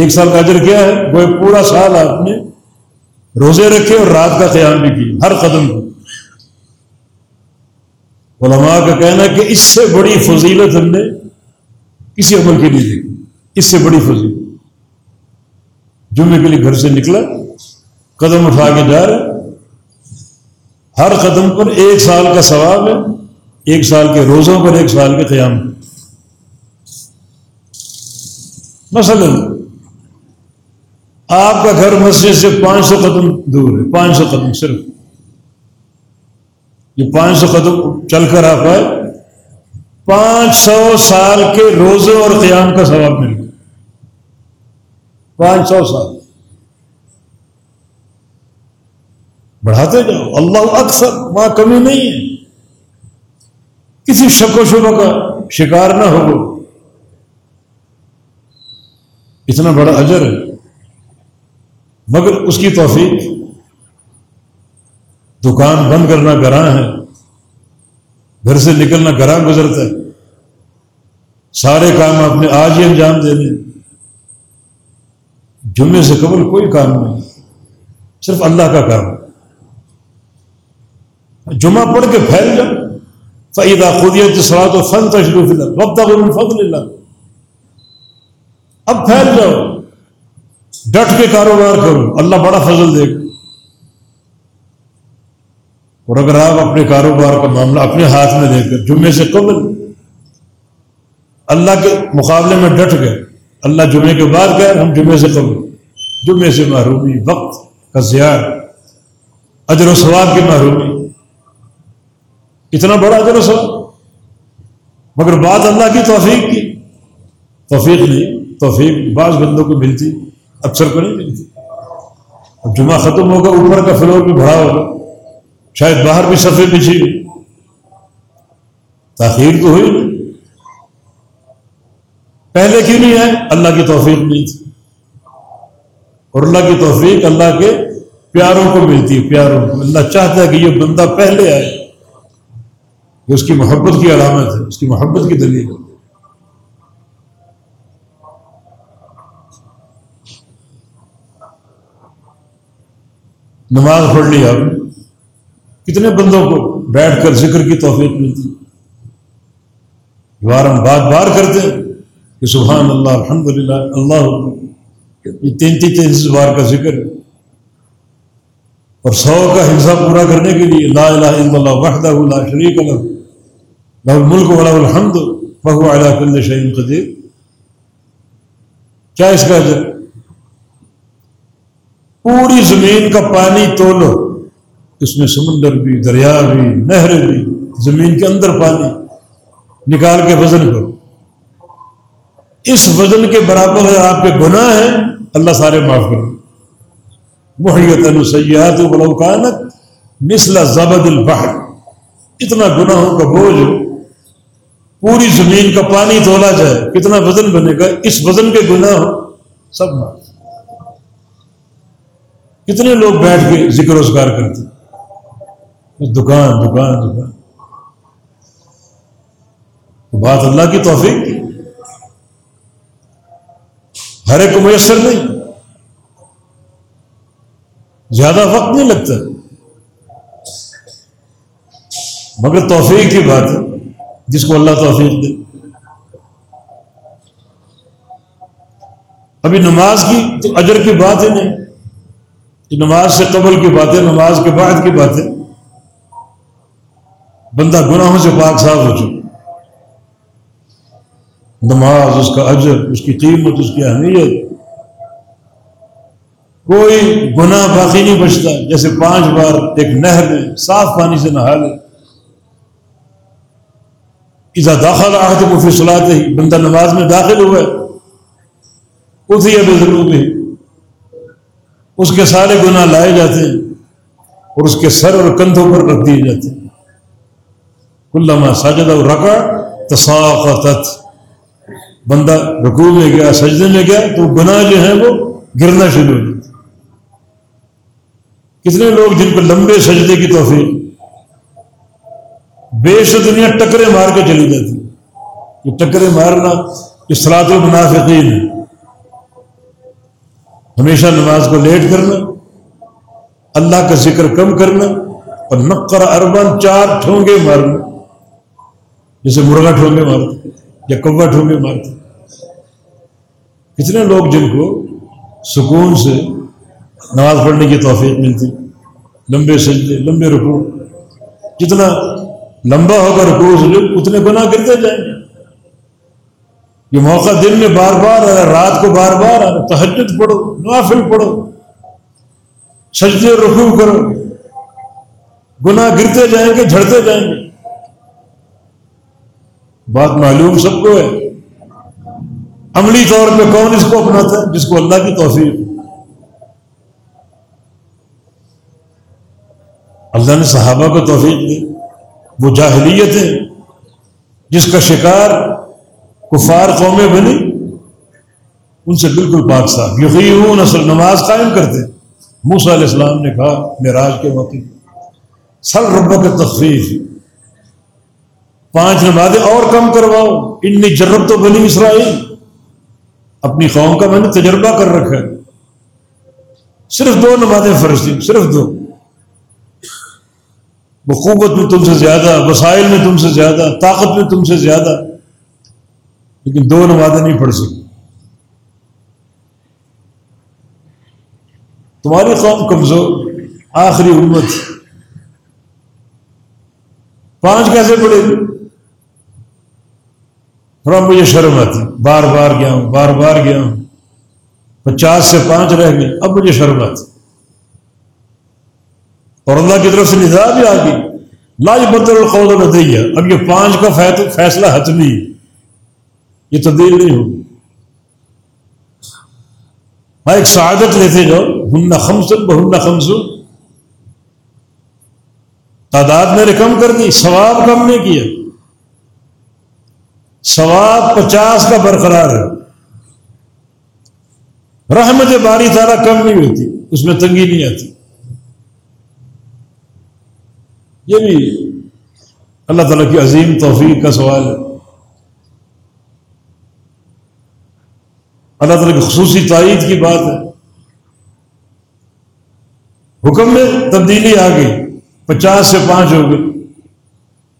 ایک سال کا اجر کیا ہے؟ وہ پورا سال آپ نے روزے رکھے اور رات کا قیام بھی کی ہر قدم پر۔ علماء کا کہنا کہ اس سے بڑی فضیلت ہم نے کسی عمل کے لیے دیکھی۔ اس سے بڑی فضیلت۔ جمعے کے لیے گھر سے نکلا۔ قدم اٹھا کے جا رہے ہر قدم پر ایک سال کا ثواب ہے، ایک سال کے روزوں پر ایک سال کے قیام۔ مثلا، آپ کا گھر مسجد سے پانچ سو قدم دور ہے، پانچ سو قدم صرف۔ یہ پانچ سو قدم چل کر آپ آئے، پانچ سو سال کے روزوں اور قیام کا ثواب مل گیا۔ پانچ سو سال۔ بڑھاتے جاؤ۔ اللہ اکثر وہاں کمی نہیں ہے۔ کسی شک و شبہ کا شکار نہ ہو۔ اتنا بڑا اجر ہے۔ مگر اس کی توفیق۔ دکان بند کرنا گراں ہے۔ گھر سے نکلنا گراں گزرتا ہے۔ سارے کام اپنے آج ہی انجام دے دیں۔ جمعے سے قبل کوئی کام نہیں۔ صرف اللہ کا کام۔ جمعہ پڑھ کے پھیل جاؤ فعیدہ خودیت سرات و فن تشروف وقت فضل اللہ اب پھیل جاؤ۔ ڈٹ کے کاروبار کرو۔ اللہ بڑا فضل دے گا۔ اور اگر آپ اپنے کاروبار کا معاملہ اپنے ہاتھ میں لے کر جمعے سے قبل اللہ کے مقابلے میں ڈٹ گئے، اللہ جمعے کے بعد گئے ہم جمعے سے قبل۔ جمعے سے محرومی، وقت کا زیار اجر و ثواب کی محرومی۔ اتنا بڑا اجر و ثواب۔ مگر بات اللہ کی توفیق کی۔ توفیق نہیں توفیق بعض بندوں کو ملتی۔ اکثر کو نہیں ملتی۔ اب جمعہ ختم ہوگا، اوپر کا فلور بھی بڑا ہوگا۔ شاید باہر بھی سفید بچھی تاخیر تو ہوئی۔ پہلے کیوں نہیں ہے اللہ کی توفیق نہیں تھی۔ اور اللہ کی توفیق اللہ کے پیاروں کو ملتی ہے، پیاروں کو۔ اللہ چاہتا ہے کہ یہ بندہ پہلے آئے۔ اس کی محبت کی علامت ہے، اس کی محبت کی دلیل ہے نماز پڑھ لی آپ، کتنے بندوں کو بیٹھ کر ذکر کی توفیق ملتی بار ہم بات بار کرتے ہیں کہ سبحان اللہ الحمد للہ اللہ یہ تینتیس تینتیس بار کا ذکر ہے۔ اور سو کا حصہ پورا کرنے کے لیے لا الہ الا اللہ وحدہ لا شریک اللہ له الملک ولا الحمد بہو اعلیٰ کل شعین قدیر کیا اس کا اجر پوری زمین کا پانی تولو، اس میں سمندر بھی، دریا بھی نہر بھی، زمین کے اندر پانی، نکال کے وزن کرو۔ اس وزن کے برابر اگر آپ کے گناہ ہیں، اللہ سارے معاف کرو محیط سیاحت بلوکانت مثلا زبد البحر۔ اتنا گناہوں کا بوجھ پوری زمین کا پانی تولا جائے، کتنا وزن بنے گا؟ اس وزن کے گناہ سب معاف کتنے لوگ بیٹھ کے ذکر روزگار کرتے دکان دکان دکان۔ بات اللہ کی توفیق کی۔ ہر ایک کو میسر نہیں۔ زیادہ وقت نہیں لگتا۔ مگر توفیق کی بات ہے۔ جس کو اللہ توفیق دے۔ ابھی نماز کی تو اجر کی بات ہی نہیں تو نماز سے قبل کی بات ہے نماز کے بعد کی بات ہے بندہ گناہوں سے پاک صاف ہو چکا۔ نماز، اس کا اجر، اس کی قیمت، اس کی اہمیت۔ کوئی گناہ باقی نہیں بچتا۔ جیسے پانچ بار ایک نہر میں صاف پانی سے نہا لے۔ ایسا داخل آ تو پھر سلاتے ہی بندہ نماز میں داخل ہوا اسی ابھی ضرور بھی اس کے سارے گناہ لائے جاتے ہیں اور اس کے سر اور کندھوں پر رکھ دیے جاتے ہیں۔ علامہ ساجد اور رکا تصاقت بندہ رکوع میں گیا، سجدے میں گیا، تو گناہ جو ہیں وہ گرنا شروع ہو جاتے کتنے لوگ جن کو لمبے سجدے کی توفیق بے دنیا ٹکرے مار کے چلی جاتی یہ ٹکرے مارنا یہ سلاد المنافقین ہے۔ ہمیشہ نماز کو لیٹ کرنا، اللہ کا ذکر کم کرنا اور نقر اربن چار ٹھونگے مارنا۔ جیسے مرغا ٹھونگے مارتے یا کوا ٹھونگے مارتے کتنے لوگ جن کو سکون سے نماز پڑھنے کی توفیق ملتی، لمبے سجدے، لمبے رکوع، جتنا لمبا ہوگا رکوع سجد اتنے گناہ گرتے جائیں گے۔ یہ موقع دن میں بار بار آ رات کو بار بار آ تحجد پڑھو، نوافل پڑھو، سجدے، رکوع کرو۔ گناہ گرتے جائیں گے، جھڑتے جائیں گے۔ بات معلوم سب کو ہے۔ عملی طور پہ کون اس کو اپناتا ہے؟ جس کو اللہ کی توفیق۔ اللہ نے صحابہ کو توفیق دی۔ وہ جاہلیت ہے، جس کا شکار کفار قومیں بنی، ان سے بالکل پاک صاحب۔ یقین اصل نماز قائم کرتے۔ موسا علیہ السلام نے کہا، معراج کے موقع سل ربا کے تخفیف۔ پانچ نمازیں اور کم کرواؤ۔ ان جرب تو بنی اسرائیل۔ اپنی قوم کا میں نے تجربہ کر رکھا۔ ہے صرف دو نمازیں فرض تھیں، صرف دو۔ قوت میں تم سے زیادہ وسائل میں تم سے زیادہ، طاقت میں تم سے زیادہ۔ لیکن دو نمازیں نہیں پڑھ سکی تمہاری قوم کمزور، آخری امت۔ پانچ کیسے پڑے گی تھوڑا مجھے شرم آتی۔ بار بار گیا ہوں، بار بار گیا ہوں۔ پچاس سے پانچ رہ گئے، اب مجھے شرم آتی۔ اور اللہ کی طرف سے نظام بھی آ گئی۔ لاج بدل القول ندیا اب یہ پانچ کا فیصلہ حتمی یہ تبدیل نہیں ہوگی۔ ہاں ایک سعادت لیتے جاؤ۔ ہن خمسن بہن خمسن۔ تعداد میں نے کم کر دی، ثواب کم نہیں کیا۔ ثواب پچاس کا برقرار ہے۔ رحمت باری تارا کم نہیں ہوتی، اس میں تنگی نہیں آتی۔ یہ بھی اللہ تعالیٰ کی عظیم توفیق کا سوال ہے۔ اللہ تعالیٰ کی خصوصی تائید کی بات ہے۔ حکم میں تبدیلی آ گئی، پچاس سے پانچ ہو گئی۔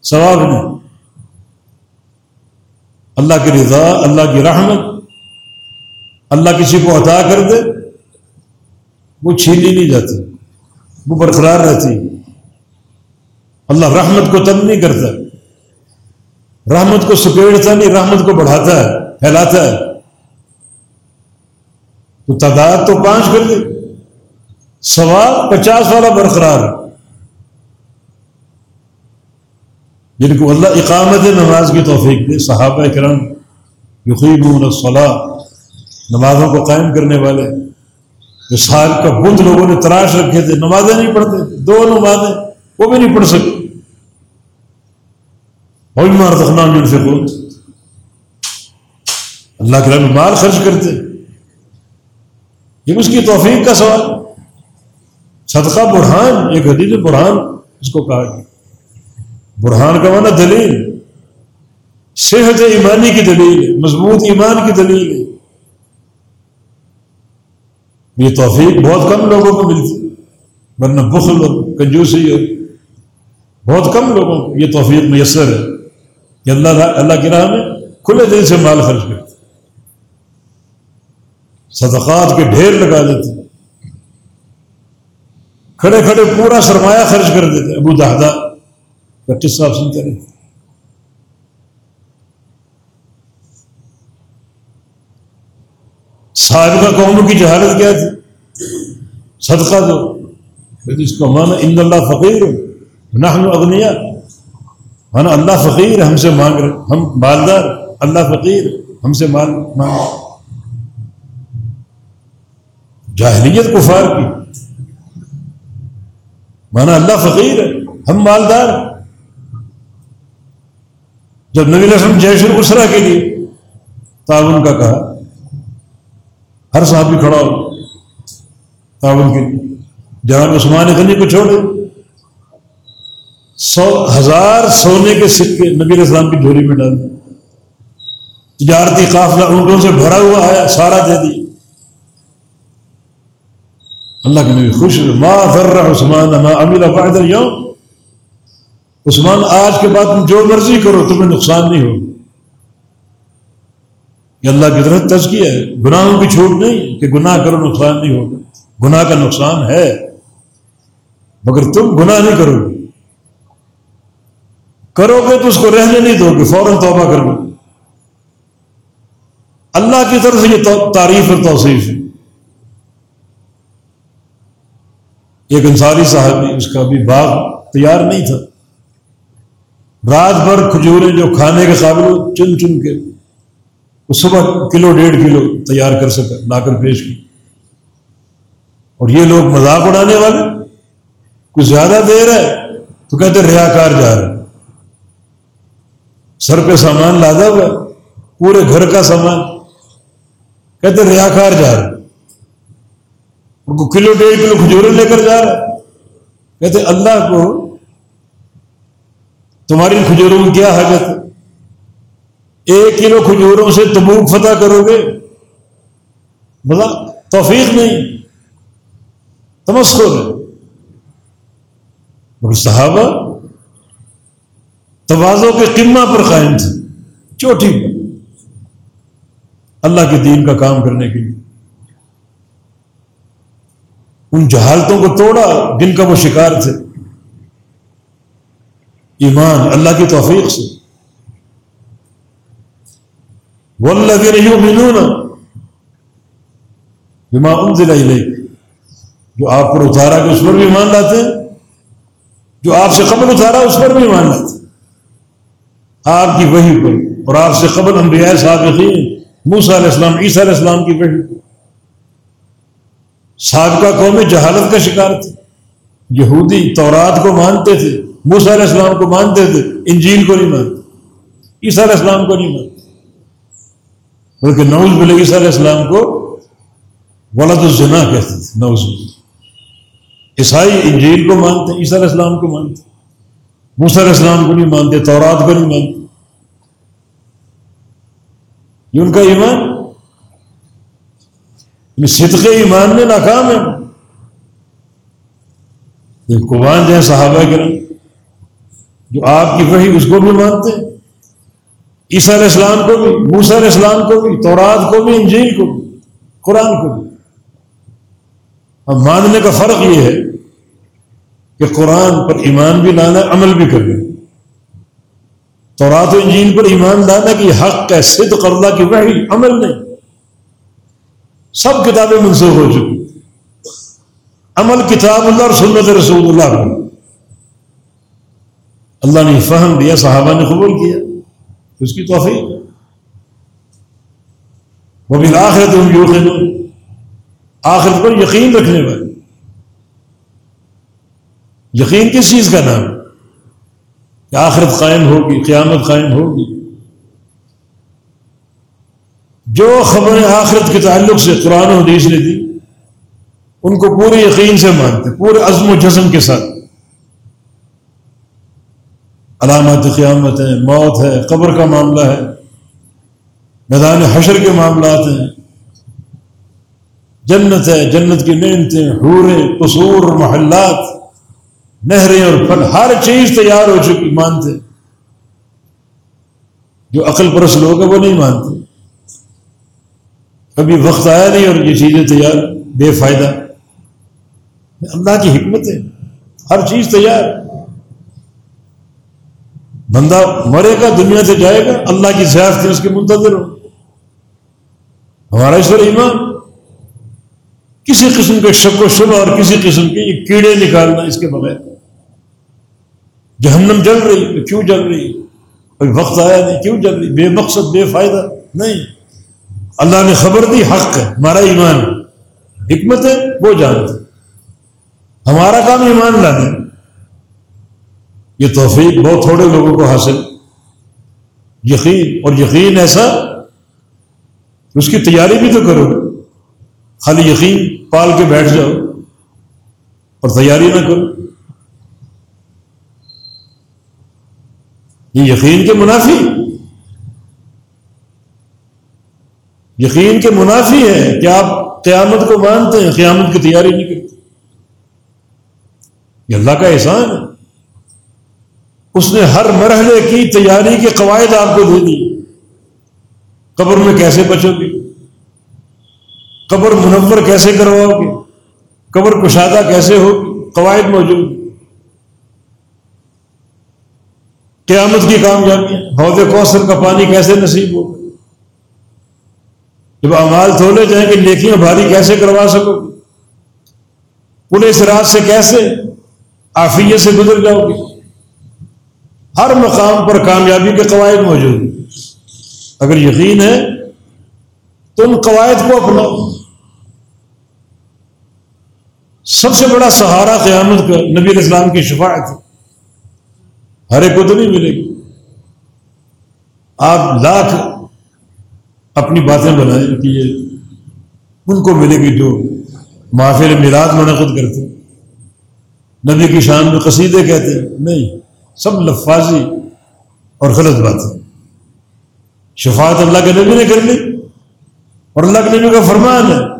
ثواب نہیں۔ اللہ کی رضا، اللہ کی رحمت، اللہ کسی کو عطا کر دے، وہ چھینی نہیں جاتی، وہ برقرار رہتی۔ اللہ رحمت کو تنگ نہیں کرتا رحمت کو سپیڑتا نہیں، رحمت کو بڑھاتا ہے، پھیلاتا ہے۔ تو تعداد تو پانچ کر دے سوال پچاس والا برقرار۔ جن کو اللہ اقامت نماز کی توفیق دے، صحابہ کرم یقین صلاح نمازوں کو قائم کرنے والے۔ جو سال کا بند لوگوں نے تراش رکھے تھے، نمازیں نہیں پڑھتے، دو نمازیں۔ وہ بھی نہیں پڑھ سکتے مار سے بول اللہ کے رنگ مال خرچ کرتے یہ اس کی توفیق کا سوال صدقہ برہان ایک حدیث برہان اس کو کہا گیا برہان کا مانا دلیل صحت ایمانی کی دلیل مضبوط ایمان کی دلیل ہے یہ توفیق بہت کم لوگوں کو ملتی ورنہ بخل اور کنجوسی اور بہت کم لوگوں کو یہ توفیق میسر ہے کہ اللہ اللہ کی راہ میں کھلے دل سے مال خرچ کرتے صدقات کے ڈھیر لگا دیتے کھڑے کھڑے پورا سرمایہ خرچ کر دیتے ابو دہدا پچیس صاحب سنتے رہتے سابقہ قوموں کی جہالت کیا تھی؟ صدقہ دو۔ اس کو مانا، ان اللہ فقیر نحن اغنیا مانا ہاں اللہ فقیر ہم سے مانگ رہے، ہم مالدار، اللہ فقیر ہم سے مال مانگ جاہلیت کفار کی۔ مانا اللہ فقیر ہے، ہم مالدار۔ جب نبی رسم جیش السرا کے لیے تعاون کا کہا، ہر صحابی کھڑا ہو، تعاون کے لیے۔ جہاں عثمان غنی کو چھوڑے سو ہزار سونے کے سکے نبی اسلام کی جھولی میں ڈال تجارتی قافلہ اونٹوں سے بھرا ہوا آیا سارا دے دی اللہ کے نبی خوش ما فر عثمان، ما فائدہ یوم۔ عثمان، آج کے بعد تم جو مرضی کرو، تمہیں نقصان نہیں ہوگا۔ یہ اللہ کی طرف تزکیہ ہے۔ گناہوں کی چھوٹ نہیں کہ گناہ کرو، نقصان نہیں ہوگا۔ گناہ کا نقصان ہے۔ مگر تم گناہ نہیں کرو گے۔ کرو گے تو اس کو رہنے نہیں دو گے، فوراً توبہ کر لو۔ اللہ کی طرف سے یہ تعریف اور توصیف ہے۔ ایک انصاری صاحب اس کا بھی باغ تیار نہیں تھا۔ رات بھر کھجوریں جو کھانے کے قابل چن چن کے وہ صبح کلو ڈیڑھ کلو تیار کر سکا، لا کر پیش کی۔ اور یہ لوگ مذاق اڑانے والے کچھ زیادہ دیر ہے تو کہتے ریا کار جا رہے سر پہ سامان لادا ہوا پورے گھر کا سامان۔ کہتے ریا کار جا رہے ان کو کلو ڈیڑھ کلو کھجورے لے کر جا رہا کہتے اللہ کو تمہاری کھجوروں میں کیا حاجت ہے؟ ایک کلو کھجوروں سے تبوک فتح کرو گے؟ بلا، توفیق نہیں۔ تمسکو مگر صحابہ توازوں کے قمہ پر قائم تھے چوٹی پر۔ اللہ کے دین کا کام کرنے کے لیے۔ ان جہالتوں کو توڑا، جن کا وہ شکار تھے۔ ایمان اللہ کی توفیق سے۔ بما انزل الیک، جو آپ پر اتارا کہ اس پر بھی ایمان لاتے ہیں، جو آپ سے قبل اتارا، اس پر بھی ایمان لاتے آپ کی وحی پر اور آپ سے قبل انبیاء صابقین موسیٰ علیہ السلام، عیسیٰ علیہ السلام کی وحی سابقہ قوم جہالت کا شکار تھے۔ یہودی تورات کو مانتے تھے، موسیٰ علیہ السلام کو مانتے تھے، انجیل کو نہیں مانتے۔ عیسیٰ علیہ السلام کو نہیں مانتے۔ بلکہ نوز بلے عیسیٰ علیہ السلام کو ولد الزنا کہتے تھے نوز عیسائی انجیل کو مانتے، عیسیٰ علیہ السلام کو مانتے۔ موسیٰ علیہ السلام کو نہیں مانتے، تورات کو نہیں مانتے۔ یہ ان کا ایمان صدق ایمان میں ناکام ہے۔ یہ قبان جو ہے صحابہ کرم جو آپ کی وحی اس کو بھی مانتے ہیں، عیسیٰ علیہ السلام کو بھی، موسیٰ علیہ السلام کو بھی، تورات کو بھی، انجیل کو بھی، قرآن کو بھی۔ اب ماننے کا فرق یہ ہے کہ قرآن پر ایمان بھی لانا عمل بھی کرنا تورات و انجیل پر ایمان لانا کہ حق کا صدق اللہ کی وحی، عمل نہیں۔ سب کتابیں منسوخ ہو چکی۔ عمل کتاب اللہ اور سنت رسول اللہ کو اللہ نے فہم دیا، صحابہ نے قبول کیا۔ اس کی توفیق۔ وہ بھی آخرت ہوں یو آخرت پر یقین رکھنے والے۔ یقین کس چیز کا نام؟ کہ آخرت قائم ہوگی، قیامت قائم ہوگی۔ جو خبریں آخرت کے تعلق سے قرآن و حدیث نے دی، ان کو پورے یقین سے مانتے، پورے عزم و جزم کے ساتھ۔ علامات قیامت ہے موت ہے، قبر کا معاملہ ہے، میدان حشر کے معاملات ہیں۔ جنت ہے، جنت کی نعمتیں، حوریں، قصور، محلات۔ نہریں اور پھل، ہر چیز تیار ہو چکی، مانتے۔ جو عقل پرس لوگ ہیں، وہ نہیں مانتے۔ کبھی وقت آیا نہیں اور یہ چیزیں تیار، بے فائدہ۔ اللہ کی حکمت ہے۔ ہر چیز تیار۔ بندہ مرے گا، دنیا سے جائے گا، اللہ کی سیاست اس کے منتظر ہو۔ ہمارا ایشور ایمان۔ کسی قسم کے شک و شبہ اور کسی قسم کے یہ کیڑے نکالنا اس کے بغیر۔ جہنم جل رہی کیوں جل رہی کوئی وقت آیا نہیں، کیوں جل رہی بے مقصد، بے فائدہ، نہیں۔ اللہ نے خبر دی، حق ہے، ہمارا ایمان حکمت ہے، وہ جانتے ہمارا کام ایمان لانا یہ توفیق بہت تھوڑے لوگوں کو حاصل۔ یقین، اور یقین ایسا، اس کی تیاری بھی تو کرو۔ خالی یقین پال کے بیٹھ جاؤ، اور تیاری نہ کرو۔ یہ یقین کے منافی یقین کے منافی ہے کہ آپ قیامت کو مانتے ہیں، قیامت کی تیاری نہیں کرتے۔ یہ اللہ کا احسان ہے۔ اس نے ہر مرحلے کی تیاری کے قواعد آپ کو دے دی قبر میں کیسے بچو گے قبر منور کیسے کرواؤ گے قبر کشادہ کیسے ہوگی؟ قواعد موجود قیامت کی کامیابی. حوض کوثر کا پانی کیسے نصیب ہوگا جب امال تھولے جائیں گے، نیکیاں بھاری کیسے کروا سکو گے؟ پولیس رات سے کیسے آفیت سے گزر جاؤ گے؟ ہر مقام پر کامیابی کے قواعد موجود ہیں۔ اگر یقین ہے، تو ان قواعد کو اپناؤ۔ سب سے بڑا سہارا قیامت کا نبی اسلام کی شفاعت ہے۔ ہر ایک کو تو نہیں ملے گی۔ آپ لاکھ اپنی باتیں بنائیں کہ یہ ان کو ملے گی جو محافل میلاد منعقد کرتے نبی کی شان میں قصیدے کہتے ہیں، نہیں، سب لفاظی اور غلط بات ہے۔ شفاعت اللہ کے نبی نے کر لی اور اللہ کے نبی کا فرمان ہے۔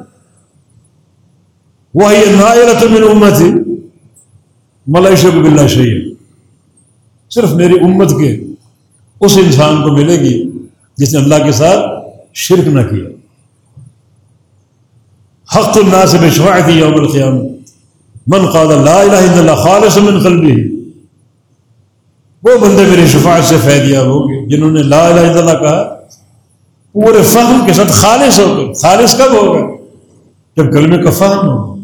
وہ یہ نایرت میری امت تھی ملائشہ کو بلّہ شہید صرف میری امت کے اس انسان کو ملے گی جس نے اللہ کے ساتھ شرک نہ کیا۔ حق اللہ سے بشفاعت یوم القیام من قال لا الہ الا اللہ خالص من قلبی وہ بندے میری شفاعت سے فیدیاب ہو گئے جنہوں نے لا الہ الا اللہ کہا۔ پورے فہم کے ساتھ خالص ہو گئے خالص کب ہوگا؟ جب کلمے کا فہم ہو۔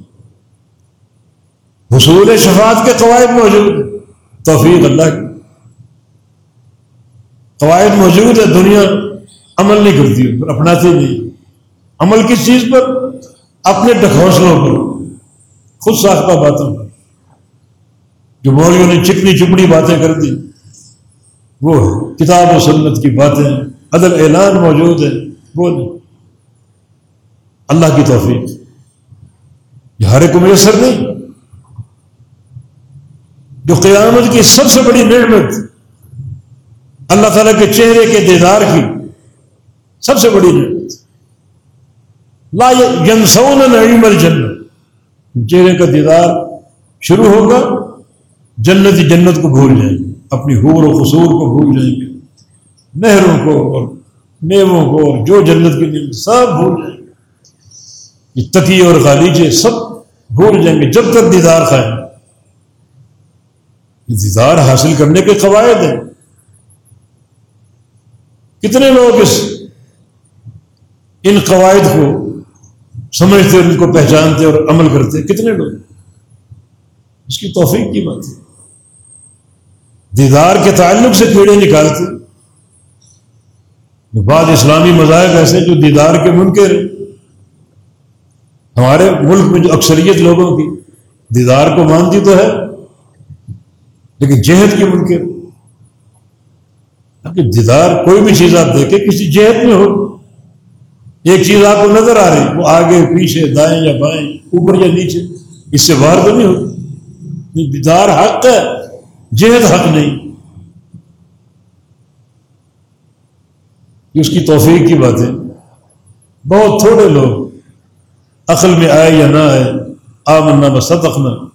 حصول شفاعت کے قواعد موجود توفیق اللہ کی۔ قواعد موجود ہے دنیا عمل نہیں کرتی پر اپناتی نہیں۔ عمل کس چیز پر؟ اپنے ڈھکوسلوں پر۔ خود ساختہ باتوں پر۔ جو مولیوں نے چکنی چپڑی باتیں کر دی، وہ کتاب و سنت کی باتیں، عدل اعلان موجود ہے وہ نہیں۔ اللہ کی توفیق۔ یہ ہر ایک میسر نہیں۔ جو قیامت کی سب سے بڑی نعمت اللہ تعالیٰ کے چہرے کے دیدار کی سب سے بڑی نعمت۔ لا ینسون نعیم الجنت چہرے کا دیدار شروع ہوگا، جنت ہی جنت کو بھول جائیں گے، اپنی حور و قصور کو بھول جائیں گے، نہروں کو اور میووں کو اور جو جنت کی نعمت سب بھول جائیں گے۔ یہ تقی اور غالیجے سب بھول جائیں گے، جب تک دیدار کھائیں دیدار حاصل کرنے کے قواعد ہیں۔ کتنے لوگ اس ان قواعد کو سمجھتے ان کو پہچانتے اور عمل کرتے کتنے لوگ؟ اس کی توفیق کی بات ہے۔ دیدار کے تعلق سے کیڑے نکالتے بعض اسلامی مذاہب ایسے جو دیدار کے منکر ہمارے ملک میں جو اکثریت لوگوں کی دیدار کو مانتی تو ہے، لیکن جہد کی منکر دیدار کوئی بھی چیز آپ دیکھیں، کسی جہد میں ہو۔ ایک چیز آپ کو نظر آ رہی، وہ آگے، پیچھے، دائیں یا بائیں، اوپر یا نیچے، اس سے باہر تو نہیں ہوتی دیدار حق ہے جہد حق نہیں۔ اس کی توفیق کی بات ہے۔ بہت تھوڑے لوگ عقل میں آئے یا نہ آئے، آمنا بصدقنا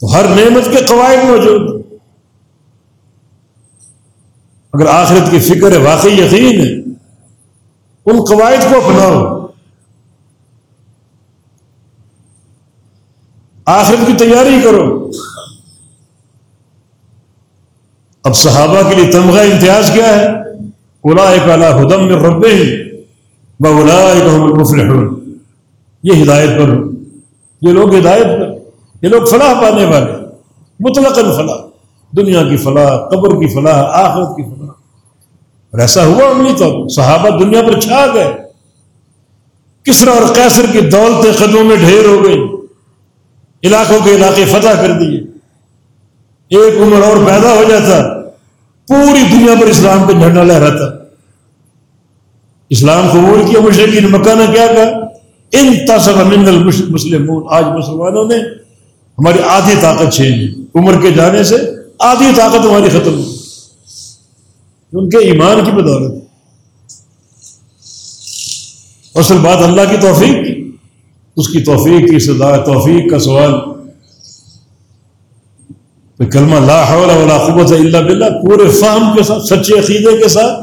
تو ہر نعمت کے قواعد موجود۔ اگر آخرت کی فکر ہے، واقعی یقین ہے، ان قواعد کو اپناؤ۔ آخرت کی تیاری کرو۔ اب صحابہ کے لیے تمغہ امتیاز کیا ہے؟ اولا کالا ہدم میں رب بلا مفلحون یہ ہدایت پر۔ یہ لوگ ہدایت پر۔ یہ لوگ فلاح پانے والے۔ مطلق فلاح۔ دنیا کی فلاح، قبر کی فلاح، آخرت کی فلاح۔ اور ایسا ہوا نہیں تو صحابہ دنیا پر چھا گئے۔ کسرا اور کیسر کی دولتیں قدموں میں ڈھیر ہو گئی علاقوں کے علاقے فتح کر دیے۔ ایک عمر اور پیدا ہو جاتا۔ پوری دنیا پر اسلام کا جھنڈا لہراتا۔ اسلام قبول کیا مشرقین مکہ نے کیا کہا؟ ان تصب من مسلم آج مسلمانوں نے ہماری آدھی طاقت چھین عمر کے جانے سے آدھی طاقت ہماری ختم ہو۔ ان کے ایمان کی بدولت۔ اصل بات اللہ کی توفیق کی۔ اس کی توفیق کی صدا، توفیق کا سوال۔ کلمہ لا حول ولا قوت الا باللہ پورے فہم کے ساتھ، سچے عقیدے کے ساتھ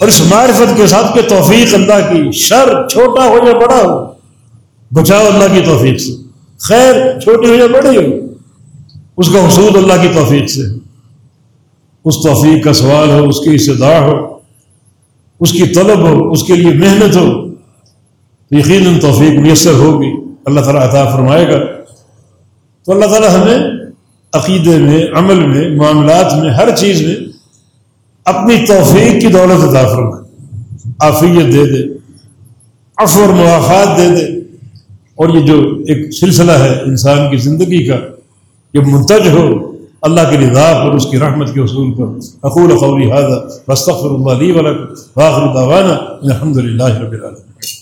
اور اس معرفت کے ساتھ کہ توفیق اللہ کی شر چھوٹا ہو یا بڑا ہو، بچاؤ اللہ کی توفیق سے۔ خیر چھوٹی ہو یا بڑی ہو۔ اس کا حصول اللہ کی توفیق سے اس توفیق کا سوال ہو، اس کی استداع ہو، اس کی طلب ہو، اس کے لیے محنت ہو، تو یقیناً توفیق میسر ہوگی۔ اللہ تعالیٰ عطا فرمائے گا۔ تو اللہ تعالیٰ ہمیں عقیدے میں، عمل میں، معاملات میں، ہر چیز میں اپنی توفیق کی دولت عطا فرمائے۔ آفیت دے دے، عفو اور دے دے۔ اور یہ جو ایک سلسلہ ہے انسان کی زندگی کا یہ منتج ہو، اللہ کے رضا پر، اس کی رحمت کے حصول پر۔ اقول قولی حاضر بستغفر اللہ لی ولکم واخر دعوانا الحمد للہ رب العالمین۔